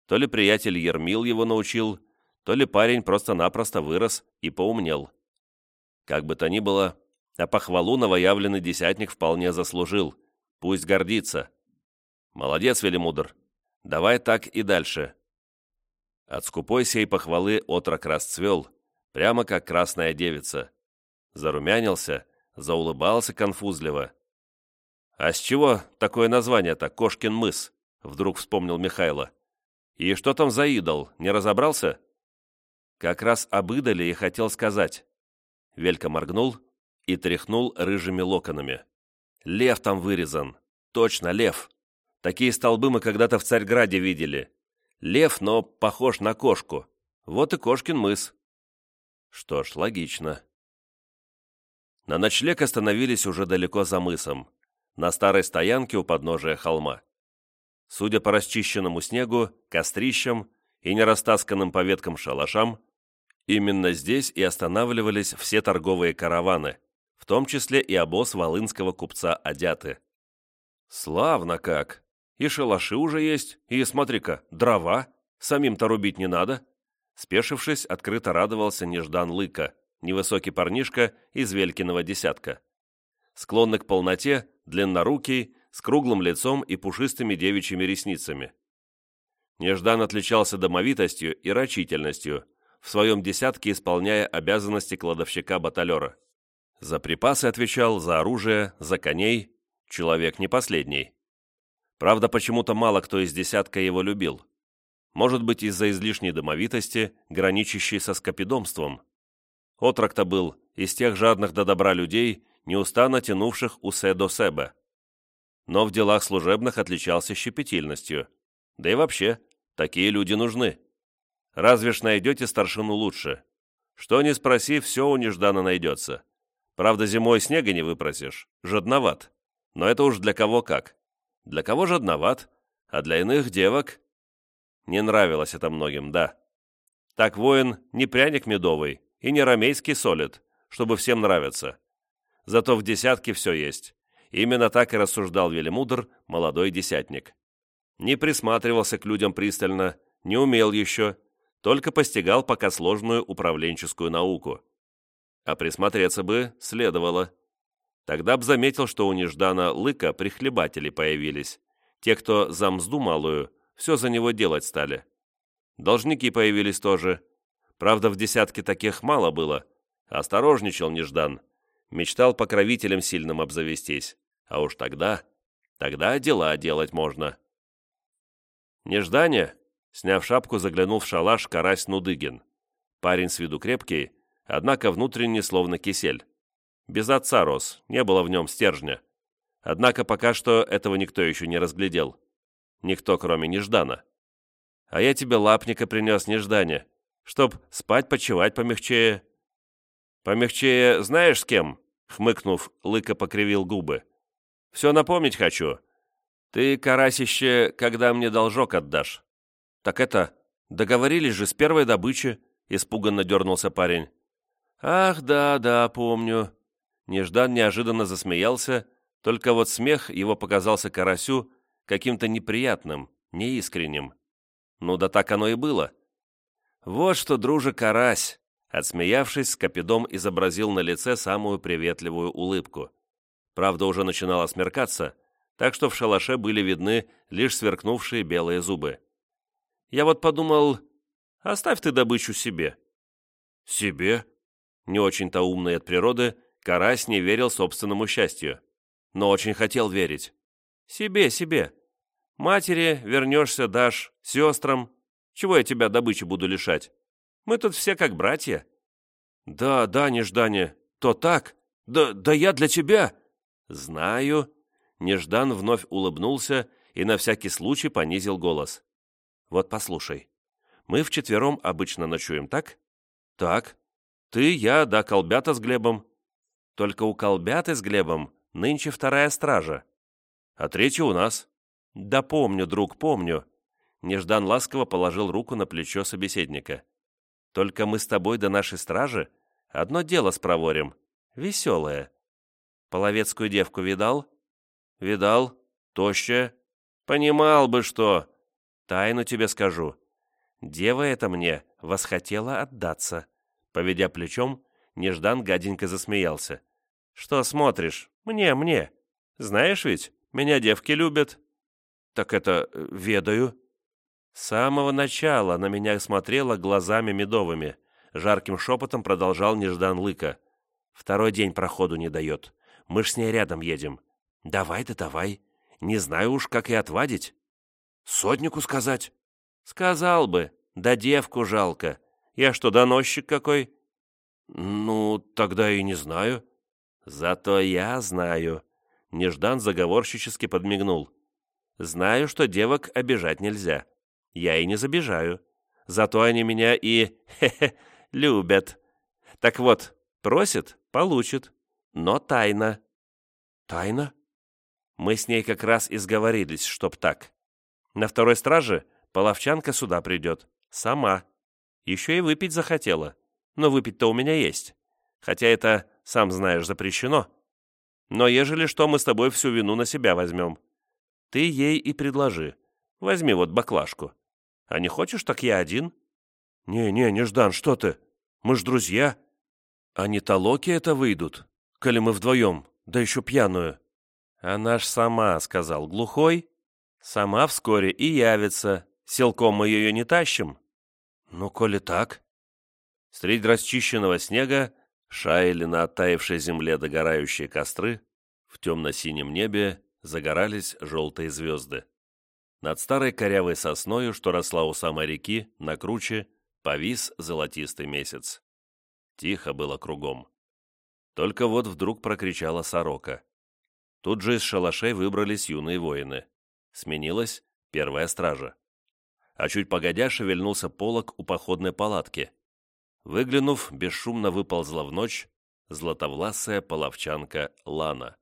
То ли приятель Ермил его научил, то ли парень просто-напросто вырос и поумнел. Как бы то ни было, а похвалу новоявленный десятник вполне заслужил. Пусть гордится. Молодец, Велимудр. Давай так и дальше. От скупой сей похвалы отрок расцвел, прямо как красная девица. Зарумянился, заулыбался конфузливо. «А с чего такое название-то, Кошкин мыс?» — вдруг вспомнил Михайло. «И что там за идол, не разобрался?» «Как раз об идоле и хотел сказать». Велька моргнул, и тряхнул рыжими локонами. «Лев там вырезан! Точно, лев! Такие столбы мы когда-то в Царьграде видели. Лев, но похож на кошку. Вот и Кошкин мыс». Что ж, логично. На ночлег остановились уже далеко за мысом, на старой стоянке у подножия холма. Судя по расчищенному снегу, кострищам и нерастасканным по веткам шалашам, именно здесь и останавливались все торговые караваны, в том числе и обоз волынского купца Адяты. «Славно как! И шалаши уже есть, и, смотри-ка, дрова, самим-то рубить не надо!» Спешившись, открыто радовался Неждан Лыка, невысокий парнишка из Велькиного десятка. Склонный к полноте, длиннорукий, с круглым лицом и пушистыми девичьими ресницами. Неждан отличался домовитостью и рачительностью, в своем десятке исполняя обязанности кладовщика-баталера. За припасы отвечал, за оружие, за коней. Человек не последний. Правда, почему-то мало кто из десятка его любил. Может быть, из-за излишней домовитости, граничащей со скопидомством. Отрок-то был из тех жадных до добра людей, неустанно тянувших усе до себе. Но в делах служебных отличался щепетильностью. Да и вообще, такие люди нужны. Разве ж найдете старшину лучше? Что ни спроси, все у нежданно найдется. Правда, зимой снега не выпросишь, жадноват. Но это уж для кого как. Для кого жадноват, а для иных девок... Не нравилось это многим, да. Так воин не пряник медовый и не ромейский солид, чтобы всем нравиться. Зато в десятке все есть. Именно так и рассуждал Велимудр, молодой десятник. Не присматривался к людям пристально, не умел еще, только постигал пока сложную управленческую науку. А присмотреться бы следовало. Тогда б заметил, что у Неждана Лыка прихлебатели появились. Те, кто за мзду малую, все за него делать стали. Должники появились тоже. Правда, в десятке таких мало было. Осторожничал Неждан. Мечтал покровителем сильным обзавестись. А уж тогда... Тогда дела делать можно. Неждане, сняв шапку, заглянул в шалаш карась Нудыгин. Парень с виду крепкий, однако внутренне словно кисель. Без отца рос, не было в нем стержня. Однако пока что этого никто еще не разглядел. Никто, кроме Неждана. А я тебе лапника принес, Неждане, чтоб спать-почевать помягчее. Помягчее знаешь с кем? Хмыкнув, Лыка покривил губы. Все напомнить хочу. Ты, карасище, когда мне должок отдашь? Так это, договорились же с первой добычи, испуганно дернулся парень. «Ах, да, да, помню. Неждан неожиданно засмеялся, только вот смех его показался Карасю каким-то неприятным, неискренним. Ну да так оно и было. Вот что, друже Карась, отсмеявшись, Скопидом изобразил на лице самую приветливую улыбку. Правда, уже начинало смеркаться, так что в шалаше были видны лишь сверкнувшие белые зубы. Я вот подумал, оставь ты добычу себе. Себе? Не очень-то умный от природы, Карась не верил собственному счастью, но очень хотел верить. Себе, себе. Матери вернешься, дашь, сестрам. Чего я тебя добычи буду лишать? Мы тут все как братья. Да, да, Неждане, то так. Да, да я для тебя. Знаю. Неждан вновь улыбнулся и на всякий случай понизил голос. Вот послушай. Мы вчетвером обычно ночуем, так? Так. Ты, я, да Колбята с Глебом. Только у Колбяты с Глебом нынче вторая стража. А третья у нас. Да помню, друг, помню. Неждан ласково положил руку на плечо собеседника. Только мы с тобой до нашей стражи одно дело спроворим. Веселое. Половецкую девку видал? Видал. Тощая. Понимал бы, что... Тайну тебе скажу. Дева эта мне восхотела отдаться. Поведя плечом, Неждан гаденько засмеялся. «Что смотришь? Мне, мне. Знаешь ведь, меня девки любят». «Так это э, ведаю». С самого начала на меня смотрела глазами медовыми. Жарким шепотом продолжал Неждан Лыка. «Второй день проходу не дает. Мы ж с ней рядом едем. Давай да давай. Не знаю уж, как и отвадить». «Сотнику сказать?» «Сказал бы. Да девку жалко. Я что, доносчик какой?» «Ну, тогда и не знаю». «Зато я знаю». Неждан заговорщически подмигнул. «Знаю, что девок обижать нельзя. Я и не забежаю. Зато они меня и, хе-хе, любят. Так вот, просит — получит. Но тайна». «Тайна?» Мы с ней как раз и сговорились, чтоб так. На второй страже половчанка сюда придет. Сама. Еще и выпить захотела. Но выпить-то у меня есть. Хотя это, сам знаешь, запрещено. Но ежели что, мы с тобой всю вину на себя возьмем. Ты ей и предложи. Возьми вот баклажку. А не хочешь, так я один. Не-не, Неждан, что ты? Мы ж друзья. А не толоки это выйдут, коли мы вдвоем, да еще пьяную. Она ж сама, сказал глухой. Сама вскоре и явится. Силком мы ее не тащим. Ну, коли так. Средь расчищенного снега шаяли на оттаившей земле догорающие костры, в темно-синем небе загорались желтые звезды. Над старой корявой сосною, что росла у самой реки, на круче, повис золотистый месяц. Тихо было кругом. Только вот вдруг прокричала сорока. Тут же из шалашей выбрались юные воины. Сменилась первая стража. А чуть погодя шевельнулся полог у походной палатки — Выглянув, бесшумно выползла в ночь златовласая половчанка Лана.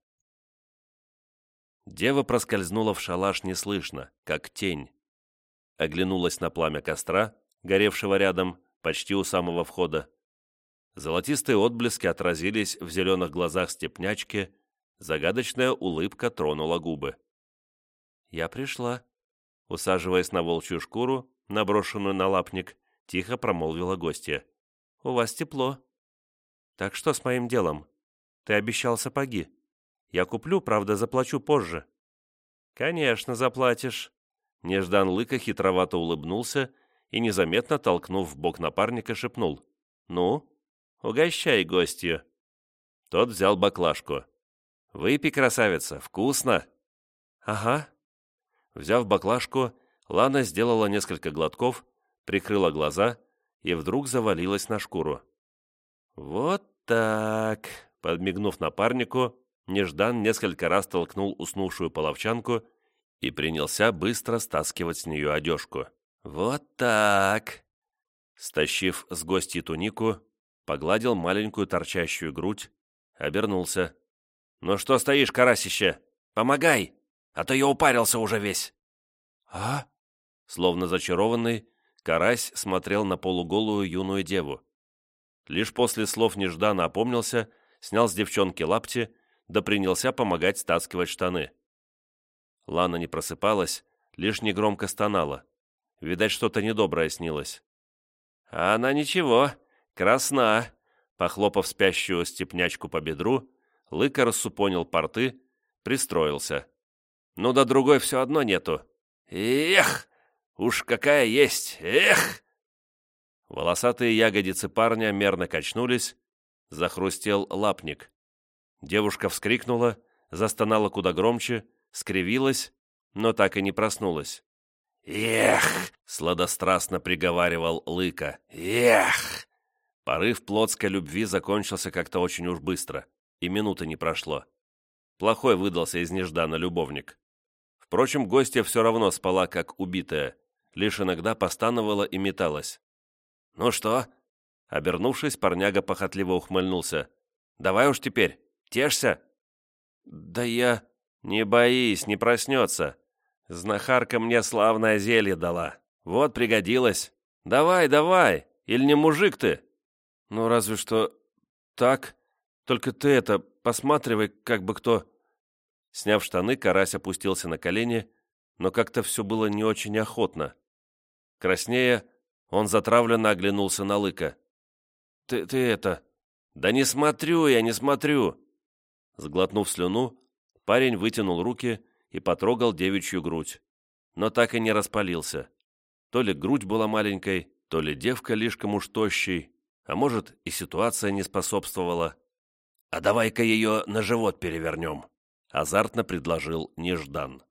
Дева проскользнула в шалаш неслышно, как тень. Оглянулась на пламя костра, горевшего рядом, почти у самого входа. Золотистые отблески отразились в зеленых глазах степнячки, загадочная улыбка тронула губы. «Я пришла», — усаживаясь на волчью шкуру, наброшенную на лапник, тихо промолвила гостья. У вас тепло. Так что с моим делом? Ты обещал сапоги. Я куплю, правда, заплачу позже. Конечно, заплатишь. Неждан Лыка хитровато улыбнулся и, незаметно толкнув в бок напарника, шепнул. «Ну, угощай гостью». Тот взял баклажку. «Выпей, красавица, вкусно!» «Ага». Взяв баклажку, Лана сделала несколько глотков, прикрыла глаза и вдруг завалилась на шкуру. «Вот так!» — подмигнув напарнику, Неждан несколько раз толкнул уснувшую половчанку и принялся быстро стаскивать с нее одежку. «Вот так!» Стащив с гостьей тунику, погладил маленькую торчащую грудь, обернулся. «Ну что стоишь, карасище? Помогай, а то я упарился уже весь!» «А?» Словно зачарованный, Карась смотрел на полуголую юную деву. Лишь после слов Неждана опомнился, снял с девчонки лапти, да принялся помогать стаскивать штаны. Лана не просыпалась, лишь негромко стонала. Видать, что-то недоброе снилось. А она ничего, красна. Похлопав спящую степнячку по бедру, Лыка рассупонил порты, пристроился. Ну да другой все одно нету. Эх, уж какая есть, эх! Волосатые ягодицы парня мерно качнулись, захрустел лапник. Девушка вскрикнула, застонала куда громче, скривилась, но так и не проснулась. «Эх!» — сладострастно приговаривал Лыка. «Эх!» Порыв плотской любви закончился как-то очень уж быстро, и минуты не прошло. Плохой выдался из неждана любовник. Впрочем, гостья все равно спала, как убитая, лишь иногда постановала и металась. «Ну что?» Обернувшись, парняга похотливо ухмыльнулся. «Давай уж теперь, тешься!» «Да я...» «Не боись, не проснется. Знахарка мне славное зелье дала. Вот пригодилось. Давай, давай, или не мужик ты?» «Ну, разве что так. Только ты это, посматривай, как бы кто...» Сняв штаны, карась опустился на колени, но как-то все было не очень охотно. Краснея, он затравленно оглянулся на лыка. «Ты, ты это...» «Да не смотрю я, не смотрю!» Сглотнув слюну, парень вытянул руки и потрогал девичью грудь, но так и не распалился. То ли грудь была маленькой, то ли девка лишком уж тощей, а может и ситуация не способствовала. «А давай-ка ее на живот перевернем», — азартно предложил Неждан.